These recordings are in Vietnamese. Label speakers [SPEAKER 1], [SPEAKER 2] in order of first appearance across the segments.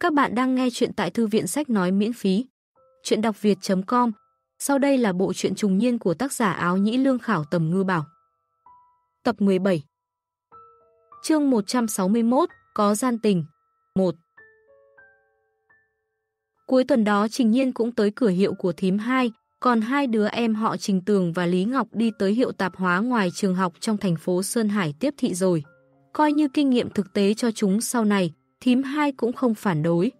[SPEAKER 1] Các bạn đang nghe chuyện tại thư viện sách nói miễn phí. Chuyện đọc việt.com Sau đây là bộ truyện trùng niên của tác giả áo nhĩ lương khảo tầm ngư bảo. Tập 17 Chương 161 Có gian tình 1 Cuối tuần đó Trình Nhiên cũng tới cửa hiệu của thím 2, còn hai đứa em họ Trình Tường và Lý Ngọc đi tới hiệu tạp hóa ngoài trường học trong thành phố Sơn Hải tiếp thị rồi. Coi như kinh nghiệm thực tế cho chúng sau này, thím hai cũng không phản đối.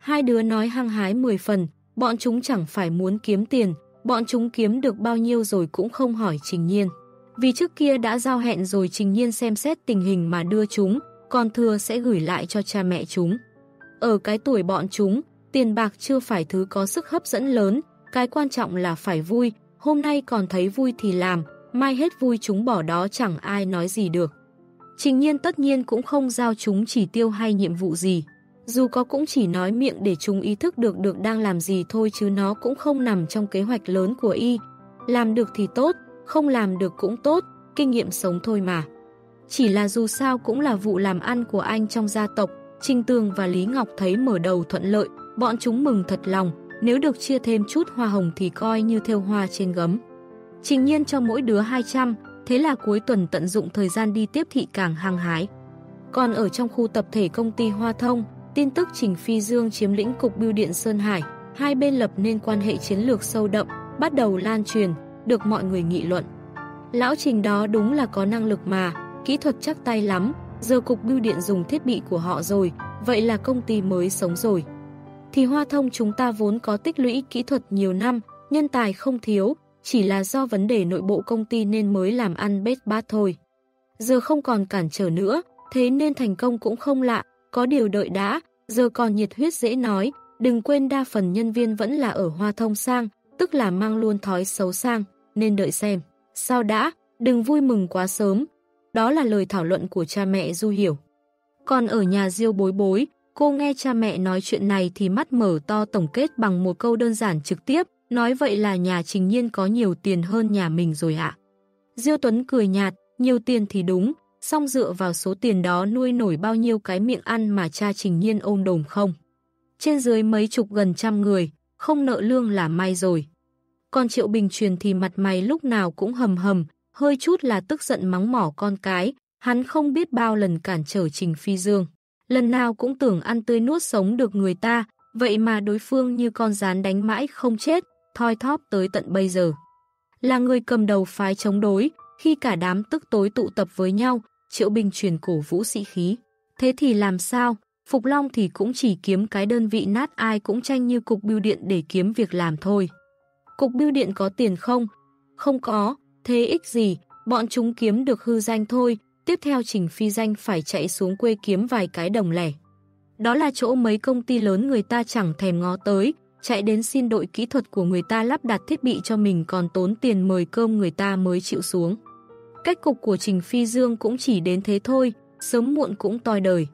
[SPEAKER 1] Hai đứa nói hăng hái 10 phần, bọn chúng chẳng phải muốn kiếm tiền, bọn chúng kiếm được bao nhiêu rồi cũng không hỏi Trình Nhiên. Vì trước kia đã giao hẹn rồi Trình Nhiên xem xét tình hình mà đưa chúng, còn thừa sẽ gửi lại cho cha mẹ chúng. Ở cái tuổi bọn chúng, tiền bạc chưa phải thứ có sức hấp dẫn lớn, cái quan trọng là phải vui, hôm nay còn thấy vui thì làm, mai hết vui chúng bỏ đó chẳng ai nói gì được. Trình nhiên tất nhiên cũng không giao chúng chỉ tiêu hay nhiệm vụ gì. Dù có cũng chỉ nói miệng để chúng ý thức được được đang làm gì thôi chứ nó cũng không nằm trong kế hoạch lớn của y. Làm được thì tốt, không làm được cũng tốt, kinh nghiệm sống thôi mà. Chỉ là dù sao cũng là vụ làm ăn của anh trong gia tộc, Trình Tường và Lý Ngọc thấy mở đầu thuận lợi, bọn chúng mừng thật lòng, nếu được chia thêm chút hoa hồng thì coi như theo hoa trên gấm. Trình nhiên cho mỗi đứa 200, thế là cuối tuần tận dụng thời gian đi tiếp thị càng hăng hái. Còn ở trong khu tập thể công ty Hoa Thông, tin tức Trình Phi Dương chiếm lĩnh cục bưu điện Sơn Hải, hai bên lập nên quan hệ chiến lược sâu đậm, bắt đầu lan truyền, được mọi người nghị luận. Lão Trình đó đúng là có năng lực mà, kỹ thuật chắc tay lắm, giờ cục bưu điện dùng thiết bị của họ rồi, vậy là công ty mới sống rồi. Thì Hoa Thông chúng ta vốn có tích lũy kỹ thuật nhiều năm, nhân tài không thiếu, chỉ là do vấn đề nội bộ công ty nên mới làm ăn bết bát thôi. Giờ không còn cản trở nữa, thế nên thành công cũng không lạ, có điều đợi đã, giờ còn nhiệt huyết dễ nói, đừng quên đa phần nhân viên vẫn là ở hoa thông sang, tức là mang luôn thói xấu sang, nên đợi xem. Sao đã, đừng vui mừng quá sớm. Đó là lời thảo luận của cha mẹ Du Hiểu. Còn ở nhà Diêu bối bối, cô nghe cha mẹ nói chuyện này thì mắt mở to tổng kết bằng một câu đơn giản trực tiếp, Nói vậy là nhà Trình Nhiên có nhiều tiền hơn nhà mình rồi ạ. Diêu Tuấn cười nhạt, nhiều tiền thì đúng, song dựa vào số tiền đó nuôi nổi bao nhiêu cái miệng ăn mà cha Trình Nhiên ôm đồm không. Trên dưới mấy chục gần trăm người, không nợ lương là may rồi. Còn Triệu Bình truyền thì mặt mày lúc nào cũng hầm hầm, hơi chút là tức giận mắng mỏ con cái, hắn không biết bao lần cản trở Trình Phi Dương. Lần nào cũng tưởng ăn tươi nuốt sống được người ta, vậy mà đối phương như con rán đánh mãi không chết, thoi thóp tới tận bây giờ. Là người cầm đầu phái chống đối, khi cả đám tức tối tụ tập với nhau, Triệu Bình truyền cổ vũ sĩ khí. Thế thì làm sao? Phục Long thì cũng chỉ kiếm cái đơn vị nát ai cũng tranh như cục bưu điện để kiếm việc làm thôi. Cục bưu điện có tiền không? Không có, thế ích gì, bọn chúng kiếm được hư danh thôi, tiếp theo Trình Phi Danh phải chạy xuống quê kiếm vài cái đồng lẻ. Đó là chỗ mấy công ty lớn người ta chẳng thèm ngó tới, chạy đến xin đội kỹ thuật của người ta lắp đặt thiết bị cho mình còn tốn tiền mời cơm người ta mới chịu xuống. Cách cục của Trình Phi Dương cũng chỉ đến thế thôi, sớm muộn cũng toi đời.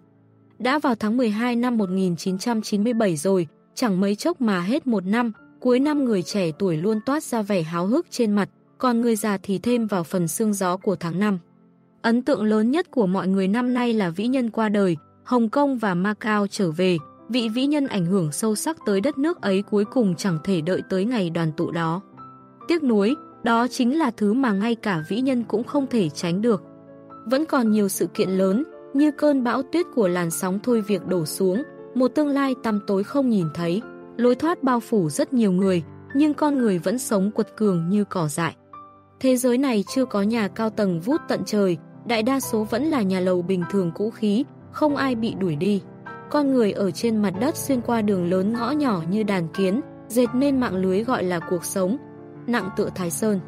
[SPEAKER 1] Đã vào tháng 12 năm 1997 rồi, chẳng mấy chốc mà hết một năm, cuối năm người trẻ tuổi luôn toát ra vẻ háo hức trên mặt, còn người già thì thêm vào phần xương gió của tháng 5. Ấn tượng lớn nhất của mọi người năm nay là vĩ nhân qua đời, Hồng Kông và Macau trở về, vị vĩ nhân ảnh hưởng sâu sắc tới đất nước ấy cuối cùng chẳng thể đợi tới ngày đoàn tụ đó. Tiếc nuối, đó chính là thứ mà ngay cả vĩ nhân cũng không thể tránh được. Vẫn còn nhiều sự kiện lớn, như cơn bão tuyết của làn sóng thôi việc đổ xuống, một tương lai tăm tối không nhìn thấy, lối thoát bao phủ rất nhiều người, nhưng con người vẫn sống quật cường như cỏ dại. Thế giới này chưa có nhà cao tầng vút tận trời, đại đa số vẫn là nhà lầu bình thường cũ khí, không ai bị đuổi đi con người ở trên mặt đất xuyên qua đường lớn ngõ nhỏ như đàn kiến, dệt nên mạng lưới gọi là cuộc sống, nặng tựa Thái Sơn.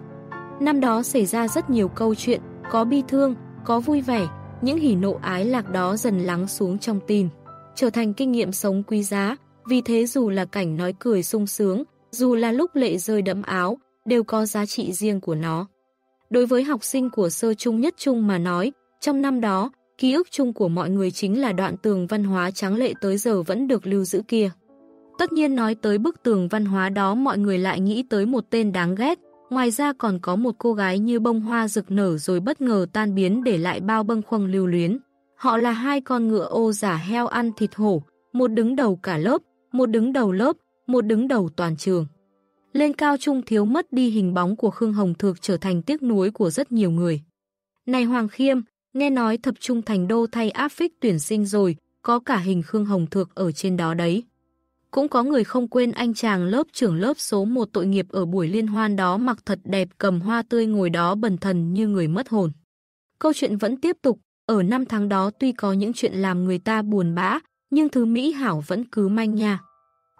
[SPEAKER 1] Năm đó xảy ra rất nhiều câu chuyện, có bi thương, có vui vẻ, những hỉ nộ ái lạc đó dần lắng xuống trong tim, trở thành kinh nghiệm sống quý giá, vì thế dù là cảnh nói cười sung sướng, dù là lúc lệ rơi đẫm áo, đều có giá trị riêng của nó. Đối với học sinh của sơ trung nhất trung mà nói, trong năm đó, Ký ức chung của mọi người chính là đoạn tường văn hóa trắng lệ tới giờ vẫn được lưu giữ kia. Tất nhiên nói tới bức tường văn hóa đó mọi người lại nghĩ tới một tên đáng ghét, ngoài ra còn có một cô gái như bông hoa rực nở rồi bất ngờ tan biến để lại bao bâng khuâng lưu luyến. Họ là hai con ngựa ô giả heo ăn thịt hổ, một đứng đầu cả lớp, một đứng đầu lớp, một đứng đầu toàn trường. Lên cao trung thiếu mất đi hình bóng của Khương Hồng Thược trở thành tiếc nuối của rất nhiều người. Này Hoàng Khiêm, nghe nói thập trung thành đô thay áp phích tuyển sinh rồi, có cả hình Khương Hồng Thược ở trên đó đấy. Cũng có người không quên anh chàng lớp trưởng lớp số 1 tội nghiệp ở buổi liên hoan đó mặc thật đẹp cầm hoa tươi ngồi đó bần thần như người mất hồn. Câu chuyện vẫn tiếp tục, ở năm tháng đó tuy có những chuyện làm người ta buồn bã, nhưng thứ Mỹ Hảo vẫn cứ manh nha.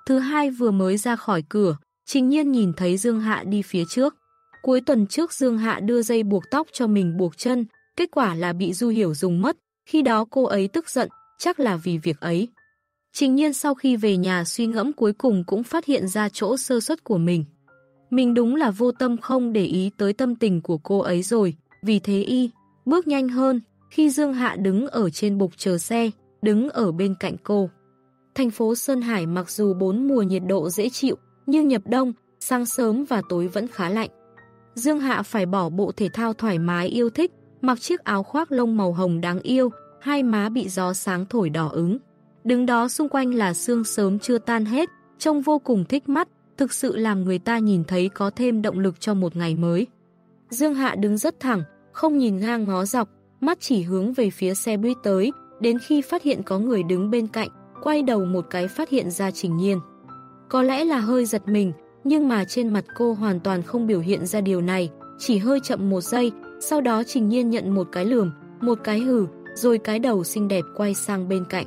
[SPEAKER 1] Thứ hai vừa mới ra khỏi cửa, Trình Nhiên nhìn thấy Dương Hạ đi phía trước. Cuối tuần trước Dương Hạ đưa dây buộc tóc cho mình buộc chân, kết quả là bị Du Hiểu dùng mất, khi đó cô ấy tức giận, chắc là vì việc ấy. Trình Nhiên sau khi về nhà suy ngẫm cuối cùng cũng phát hiện ra chỗ sơ suất của mình. Mình đúng là vô tâm không để ý tới tâm tình của cô ấy rồi, vì thế y, bước nhanh hơn, khi Dương Hạ đứng ở trên bục chờ xe, đứng ở bên cạnh cô. Thành phố Sơn Hải mặc dù bốn mùa nhiệt độ dễ chịu, nhưng nhập đông, sáng sớm và tối vẫn khá lạnh. Dương Hạ phải bỏ bộ thể thao thoải mái yêu thích, mặc chiếc áo khoác lông màu hồng đáng yêu, hai má bị gió sáng thổi đỏ ứng. Đứng đó xung quanh là sương sớm chưa tan hết, trông vô cùng thích mắt, thực sự làm người ta nhìn thấy có thêm động lực cho một ngày mới. Dương Hạ đứng rất thẳng, không nhìn ngang ngó dọc, mắt chỉ hướng về phía xe buýt tới, đến khi phát hiện có người đứng bên cạnh, quay đầu một cái phát hiện ra Trình Nhiên. Có lẽ là hơi giật mình, nhưng mà trên mặt cô hoàn toàn không biểu hiện ra điều này, chỉ hơi chậm một giây, sau đó Trình Nhiên nhận một cái lườm, một cái hừ, rồi cái đầu xinh đẹp quay sang bên cạnh.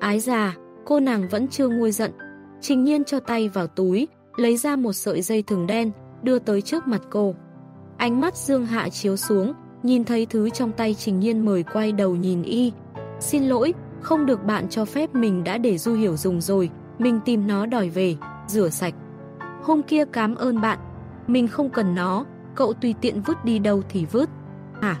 [SPEAKER 1] Ái già, cô nàng vẫn chưa nguôi giận. Trình Nhiên cho tay vào túi, lấy ra một sợi dây thừng đen, đưa tới trước mặt cô. Ánh mắt Dương Hạ chiếu xuống, nhìn thấy thứ trong tay Trình Nhiên mời quay đầu nhìn y. Xin lỗi, không được bạn cho phép mình đã để Du Hiểu dùng rồi, mình tìm nó đòi về, rửa sạch. Hôm kia cảm ơn bạn, mình không cần nó, cậu tùy tiện vứt đi đâu thì vứt. Hả?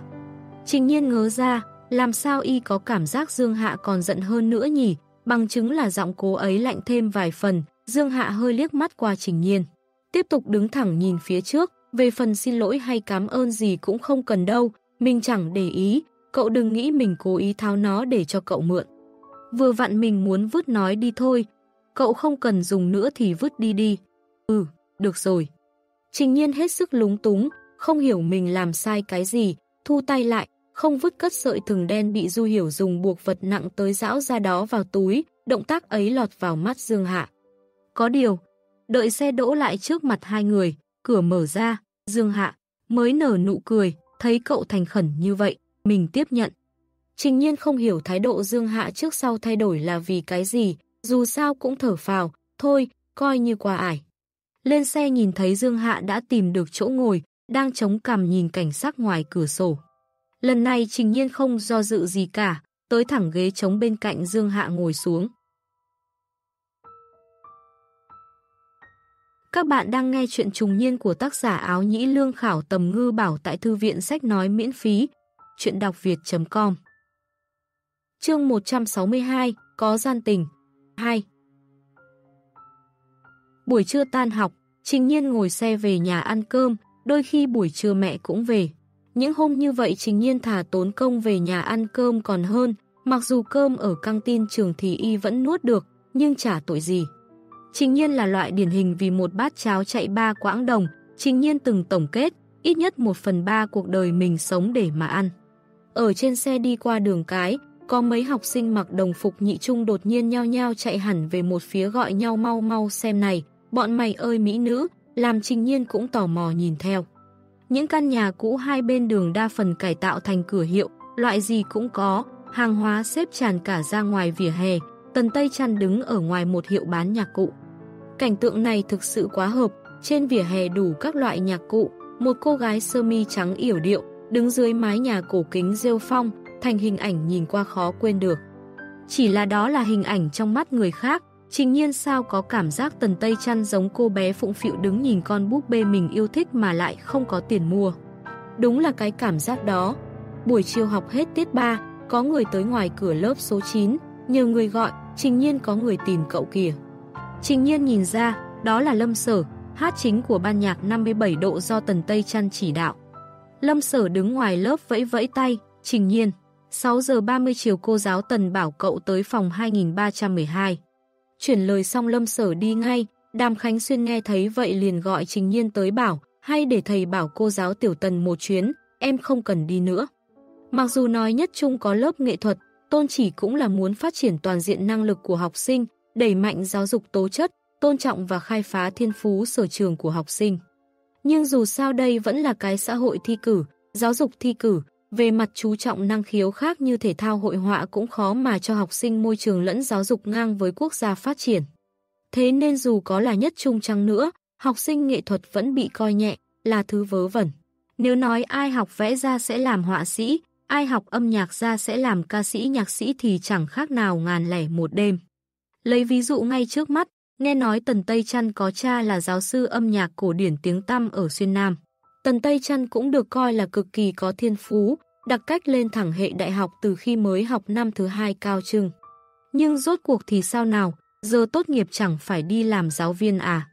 [SPEAKER 1] Trình nhiên ngớ ra, làm sao y có cảm giác Dương Hạ còn giận hơn nữa nhỉ? Bằng chứng là giọng cố ấy lạnh thêm vài phần, Dương Hạ hơi liếc mắt qua Trình Nhiên. Tiếp tục đứng thẳng nhìn phía trước, về phần xin lỗi hay cảm ơn gì cũng không cần đâu, mình chẳng để ý, cậu đừng nghĩ mình cố ý tháo nó để cho cậu mượn. Vừa vặn mình muốn vứt nói đi thôi, cậu không cần dùng nữa thì vứt đi đi. Ừ, được rồi. Trình nhiên hết sức lúng túng, không hiểu mình làm sai cái gì, thu tay lại, không vứt cất sợi thừng đen bị Du Hiểu dùng buộc vật nặng tới dão ra đó vào túi, động tác ấy lọt vào mắt Dương Hạ. Có điều, đợi xe đỗ lại trước mặt hai người, cửa mở ra, Dương Hạ mới nở nụ cười, thấy cậu thành khẩn như vậy, mình tiếp nhận. Trình nhiên không hiểu thái độ Dương Hạ trước sau thay đổi là vì cái gì, dù sao cũng thở phào, thôi, coi như quà ải. Lên xe nhìn thấy Dương Hạ đã tìm được chỗ ngồi, đang chống cằm nhìn cảnh sắc ngoài cửa sổ. Lần này Trình Nhiên không do dự gì cả, tới thẳng ghế chống bên cạnh Dương Hạ ngồi xuống. Các bạn đang nghe chuyện trùng niên của tác giả áo nhĩ lương khảo tầm ngư bảo tại thư viện sách nói miễn phí, chuyện đọc việt.com Chương 162, có gian tình 2 Buổi trưa tan học, Trình Nhiên ngồi xe về nhà ăn cơm, đôi khi buổi trưa mẹ cũng về. Những hôm như vậy Trình Nhiên thả tốn công về nhà ăn cơm còn hơn, mặc dù cơm ở căng tin trường thì y vẫn nuốt được, nhưng chả tội gì. Trình Nhiên là loại điển hình vì một bát cháo chạy ba quãng đồng, Trình Nhiên từng tổng kết, ít nhất một phần ba cuộc đời mình sống để mà ăn. Ở trên xe đi qua đường cái, có mấy học sinh mặc đồng phục nhị trung đột nhiên nhao nhao chạy hẳn về một phía gọi nhau mau mau xem này, bọn mày ơi mỹ nữ, làm trình nhiên cũng tò mò nhìn theo. Những căn nhà cũ hai bên đường đa phần cải tạo thành cửa hiệu, loại gì cũng có, hàng hóa xếp tràn cả ra ngoài vỉa hè, tần tây chăn đứng ở ngoài một hiệu bán nhạc cụ. Cảnh tượng này thực sự quá hợp, trên vỉa hè đủ các loại nhạc cụ, một cô gái sơ mi trắng yểu điệu, đứng dưới mái nhà cổ kính rêu phong, thành hình ảnh nhìn qua khó quên được. Chỉ là đó là hình ảnh trong mắt người khác, trình nhiên sao có cảm giác tần tây chăn giống cô bé phụng phịu đứng nhìn con búp bê mình yêu thích mà lại không có tiền mua. Đúng là cái cảm giác đó. Buổi chiều học hết tiết 3, có người tới ngoài cửa lớp số 9, nhờ người gọi, trình nhiên có người tìm cậu kìa. Trình nhiên nhìn ra, đó là Lâm Sở, hát chính của ban nhạc 57 độ do Tần Tây Chăn chỉ đạo. Lâm Sở đứng ngoài lớp vẫy vẫy tay, trình nhiên. 6 giờ 30 chiều cô giáo Tần bảo cậu tới phòng 2312. Chuyển lời xong lâm sở đi ngay, Đàm Khánh Xuyên nghe thấy vậy liền gọi Trình Nhiên tới bảo, hay để thầy bảo cô giáo Tiểu Tần một chuyến, em không cần đi nữa. Mặc dù nói nhất chung có lớp nghệ thuật, tôn chỉ cũng là muốn phát triển toàn diện năng lực của học sinh, đẩy mạnh giáo dục tố chất, tôn trọng và khai phá thiên phú sở trường của học sinh. Nhưng dù sao đây vẫn là cái xã hội thi cử, giáo dục thi cử, về mặt chú trọng năng khiếu khác như thể thao hội họa cũng khó mà cho học sinh môi trường lẫn giáo dục ngang với quốc gia phát triển. Thế nên dù có là nhất trung chăng nữa, học sinh nghệ thuật vẫn bị coi nhẹ, là thứ vớ vẩn. Nếu nói ai học vẽ ra sẽ làm họa sĩ, ai học âm nhạc ra sẽ làm ca sĩ nhạc sĩ thì chẳng khác nào ngàn lẻ một đêm. Lấy ví dụ ngay trước mắt, nghe nói Tần Tây Trăn có cha là giáo sư âm nhạc cổ điển tiếng tăm ở Xuyên Nam. Tần Tây Trăn cũng được coi là cực kỳ có thiên phú, đặc cách lên thẳng hệ đại học từ khi mới học năm thứ hai cao trưng. Nhưng rốt cuộc thì sao nào, giờ tốt nghiệp chẳng phải đi làm giáo viên à.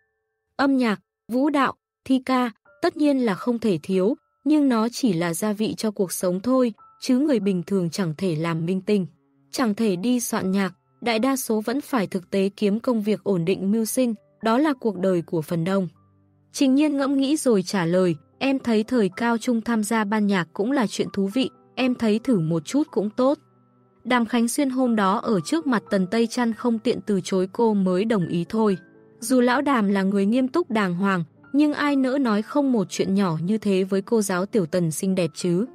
[SPEAKER 1] Âm nhạc, vũ đạo, thi ca, tất nhiên là không thể thiếu, nhưng nó chỉ là gia vị cho cuộc sống thôi, chứ người bình thường chẳng thể làm minh tinh. Chẳng thể đi soạn nhạc, đại đa số vẫn phải thực tế kiếm công việc ổn định mưu sinh, đó là cuộc đời của phần đông. Trình nhiên ngẫm nghĩ rồi trả lời, em thấy thời cao trung tham gia ban nhạc cũng là chuyện thú vị, em thấy thử một chút cũng tốt. Đàm Khánh Xuyên hôm đó ở trước mặt Tần Tây Trăn không tiện từ chối cô mới đồng ý thôi. Dù lão đàm là người nghiêm túc đàng hoàng, nhưng ai nỡ nói không một chuyện nhỏ như thế với cô giáo tiểu tần xinh đẹp chứ.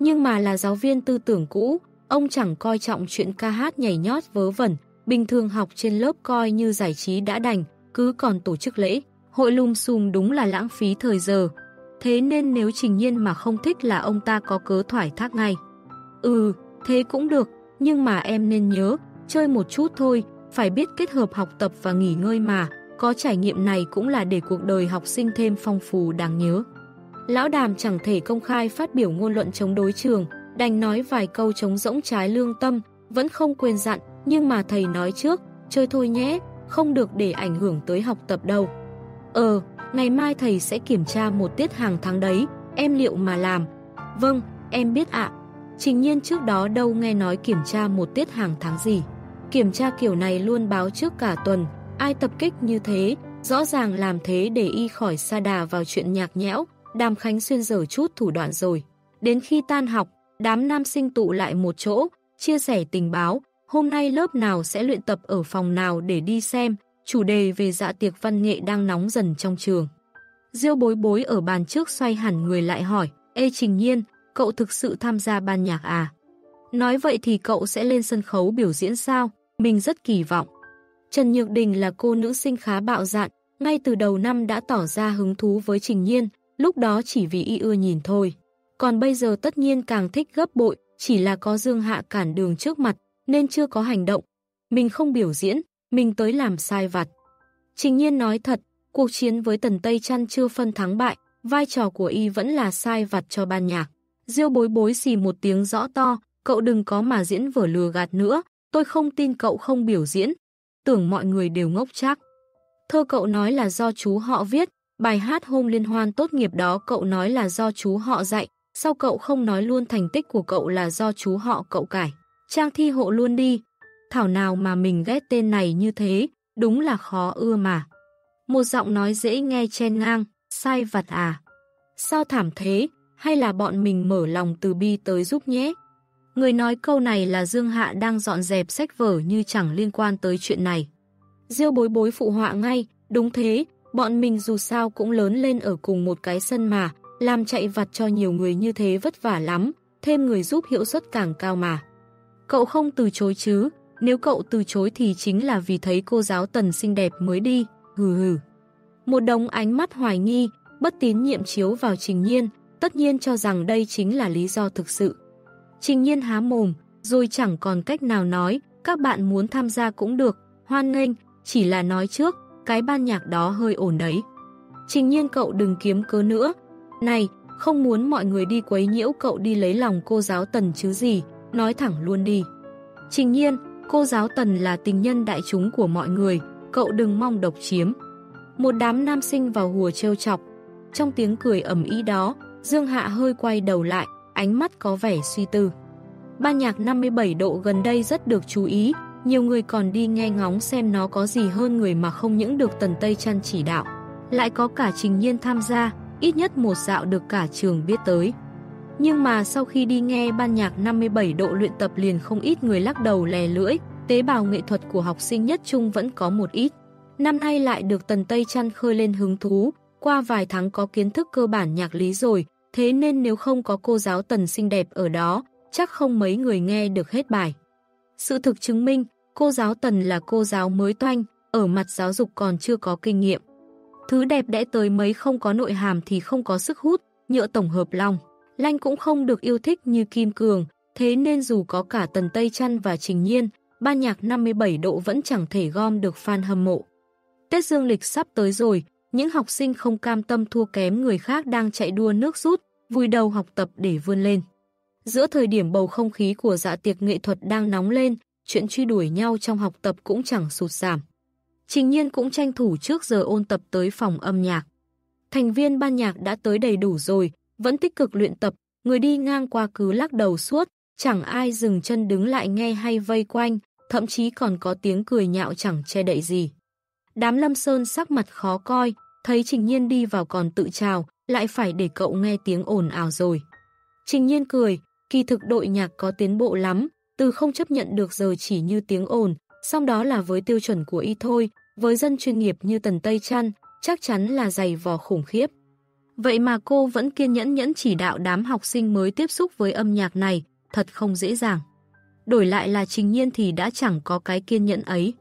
[SPEAKER 1] Nhưng mà là giáo viên tư tưởng cũ, ông chẳng coi trọng chuyện ca hát nhảy nhót vớ vẩn, bình thường học trên lớp coi như giải trí đã đành, cứ còn tổ chức lễ, hội lùm xùm đúng là lãng phí thời giờ. Thế nên nếu trình nhiên mà không thích là ông ta có cớ thoải thác ngay. Ừ, thế cũng được, nhưng mà em nên nhớ, chơi một chút thôi, phải biết kết hợp học tập và nghỉ ngơi mà, có trải nghiệm này cũng là để cuộc đời học sinh thêm phong phú đáng nhớ. Lão đàm chẳng thể công khai phát biểu ngôn luận chống đối trường, đành nói vài câu chống rỗng trái lương tâm, vẫn không quên dặn, nhưng mà thầy nói trước, chơi thôi nhé, không được để ảnh hưởng tới học tập đâu. Ờ, ngày mai thầy sẽ kiểm tra một tiết hàng tháng đấy, em liệu mà làm. Vâng, em biết ạ. Trình nhiên trước đó đâu nghe nói kiểm tra một tiết hàng tháng gì. Kiểm tra kiểu này luôn báo trước cả tuần, ai tập kích như thế, rõ ràng làm thế để y khỏi xa đà vào chuyện nhạc nhẽo, đàm khánh xuyên dở chút thủ đoạn rồi. Đến khi tan học, đám nam sinh tụ lại một chỗ, chia sẻ tình báo, hôm nay lớp nào sẽ luyện tập ở phòng nào để đi xem, chủ đề về dạ tiệc văn nghệ đang nóng dần trong trường. Diêu bối bối ở bàn trước xoay hẳn người lại hỏi, Ê Trình Nhiên, cậu thực sự tham gia ban nhạc à? Nói vậy thì cậu sẽ lên sân khấu biểu diễn sao? Mình rất kỳ vọng. Trần Nhược Đình là cô nữ sinh khá bạo dạn, ngay từ đầu năm đã tỏ ra hứng thú với Trình Nhiên, lúc đó chỉ vì y ưa nhìn thôi. Còn bây giờ tất nhiên càng thích gấp bội, chỉ là có Dương Hạ cản đường trước mặt, nên chưa có hành động. Mình không biểu diễn, mình tới làm sai vặt. Trình Nhiên nói thật, cuộc chiến với Tần Tây Trăn chưa phân thắng bại, vai trò của y vẫn là sai vặt cho ban nhạc. Diêu bối bối xì một tiếng rõ to, cậu đừng có mà diễn vở lừa gạt nữa, tôi không tin cậu không biểu diễn. Tưởng mọi người đều ngốc chắc. Thơ cậu nói là do chú họ viết, bài hát hôm liên hoan tốt nghiệp đó cậu nói là do chú họ dạy, sao cậu không nói luôn thành tích của cậu là do chú họ cậu cải. Trang thi hộ luôn đi. Thảo nào mà mình ghét tên này như thế, đúng là khó ưa mà. Một giọng nói dễ nghe chen ngang, sai vặt à. Sao thảm thế, hay là bọn mình mở lòng từ bi tới giúp nhé? Người nói câu này là Dương Hạ đang dọn dẹp sách vở như chẳng liên quan tới chuyện này. Diêu bối bối phụ họa ngay, đúng thế, bọn mình dù sao cũng lớn lên ở cùng một cái sân mà, làm chạy vặt cho nhiều người như thế vất vả lắm, thêm người giúp hiệu suất càng cao mà. Cậu không từ chối chứ, nếu cậu từ chối thì chính là vì thấy cô giáo tần xinh đẹp mới đi, hừ hừ. Một đống ánh mắt hoài nghi, bất tín nhiệm chiếu vào trình nhiên, tất nhiên cho rằng đây chính là lý do thực sự. Trình nhiên há mồm, rồi chẳng còn cách nào nói, các bạn muốn tham gia cũng được, hoan nghênh, chỉ là nói trước, cái ban nhạc đó hơi ổn đấy. Trình nhiên cậu đừng kiếm cớ nữa. Này, không muốn mọi người đi quấy nhiễu cậu đi lấy lòng cô giáo Tần chứ gì, nói thẳng luôn đi. Trình nhiên, cô giáo Tần là tình nhân đại chúng của mọi người, cậu đừng mong độc chiếm. Một đám nam sinh vào hùa trêu chọc. Trong tiếng cười ẩm ý đó, Dương Hạ hơi quay đầu lại, ánh mắt có vẻ suy tư. Ban nhạc 57 độ gần đây rất được chú ý, nhiều người còn đi nghe ngóng xem nó có gì hơn người mà không những được Tần Tây Trăn chỉ đạo. Lại có cả Trình Nhiên tham gia, ít nhất một dạo được cả trường biết tới. Nhưng mà sau khi đi nghe ban nhạc 57 độ luyện tập liền không ít người lắc đầu lè lưỡi, tế bào nghệ thuật của học sinh nhất trung vẫn có một ít. Năm nay lại được Tần Tây Trăn khơi lên hứng thú, qua vài tháng có kiến thức cơ bản nhạc lý rồi, thế nên nếu không có cô giáo Tần xinh đẹp ở đó, chắc không mấy người nghe được hết bài. Sự thực chứng minh, cô giáo Tần là cô giáo mới toanh, ở mặt giáo dục còn chưa có kinh nghiệm. Thứ đẹp đẽ tới mấy không có nội hàm thì không có sức hút, nhựa tổng hợp long. Lanh cũng không được yêu thích như Kim Cường, thế nên dù có cả Tần Tây Trăn và Trình Nhiên, ban nhạc 57 độ vẫn chẳng thể gom được fan hâm mộ. Tết Dương lịch sắp tới rồi, những học sinh không cam tâm thua kém người khác đang chạy đua nước rút, vui đầu học tập để vươn lên. Giữa thời điểm bầu không khí của dạ tiệc nghệ thuật đang nóng lên, chuyện truy đuổi nhau trong học tập cũng chẳng sụt giảm. Trình nhiên cũng tranh thủ trước giờ ôn tập tới phòng âm nhạc. Thành viên ban nhạc đã tới đầy đủ rồi, vẫn tích cực luyện tập, người đi ngang qua cứ lắc đầu suốt, chẳng ai dừng chân đứng lại nghe hay vây quanh, thậm chí còn có tiếng cười nhạo chẳng che đậy gì. Đám Lâm Sơn sắc mặt khó coi, thấy Trình Nhiên đi vào còn tự chào, lại phải để cậu nghe tiếng ồn ào rồi. Trình Nhiên cười, kỳ thực đội nhạc có tiến bộ lắm, từ không chấp nhận được giờ chỉ như tiếng ồn, song đó là với tiêu chuẩn của y thôi, với dân chuyên nghiệp như Tần Tây Trăn, chắc chắn là dày vò khủng khiếp. Vậy mà cô vẫn kiên nhẫn nhẫn chỉ đạo đám học sinh mới tiếp xúc với âm nhạc này, thật không dễ dàng. Đổi lại là trình nhiên thì đã chẳng có cái kiên nhẫn ấy.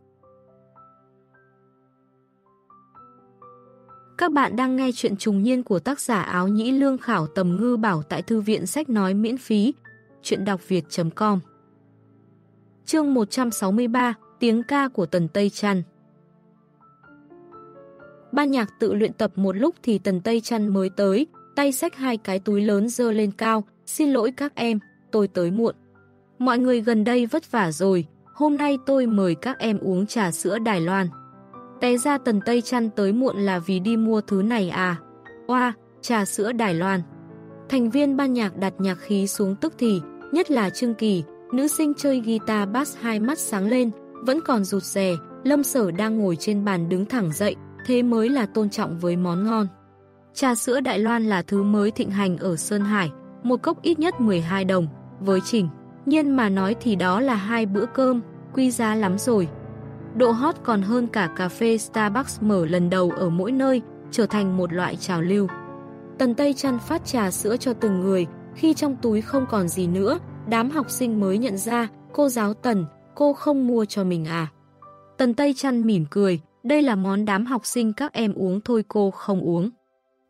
[SPEAKER 1] Các bạn đang nghe chuyện trùng niên của tác giả áo nhĩ lương khảo tầm ngư bảo tại thư viện sách nói miễn phí. Chuyện đọc việt.com Chương 163 Tiếng ca của Tần Tây Trăn Ban nhạc tự luyện tập một lúc thì Tần Tây Trăn mới tới, tay xách hai cái túi lớn dơ lên cao, xin lỗi các em, tôi tới muộn. Mọi người gần đây vất vả rồi, hôm nay tôi mời các em uống trà sữa Đài Loan. Té ra Tần Tây Trăn tới muộn là vì đi mua thứ này à? Oa, trà sữa Đài Loan. Thành viên ban nhạc đặt nhạc khí xuống tức thì, nhất là Trương Kỳ, nữ sinh chơi guitar bass hai mắt sáng lên, vẫn còn rụt rè, Lâm Sở đang ngồi trên bàn đứng thẳng dậy, thế mới là tôn trọng với món ngon. Trà sữa Đại Loan là thứ mới thịnh hành ở Sơn Hải, một cốc ít nhất 12 đồng, với trình. Nhiên mà nói thì đó là hai bữa cơm, quy giá lắm rồi. Độ hot còn hơn cả cà phê Starbucks mở lần đầu ở mỗi nơi, trở thành một loại trào lưu. Tần Tây chăn phát trà sữa cho từng người, khi trong túi không còn gì nữa, đám học sinh mới nhận ra, cô giáo Tần, cô không mua cho mình à. Tần Tây chăn mỉm cười, đây là món đám học sinh các em uống thôi cô không uống.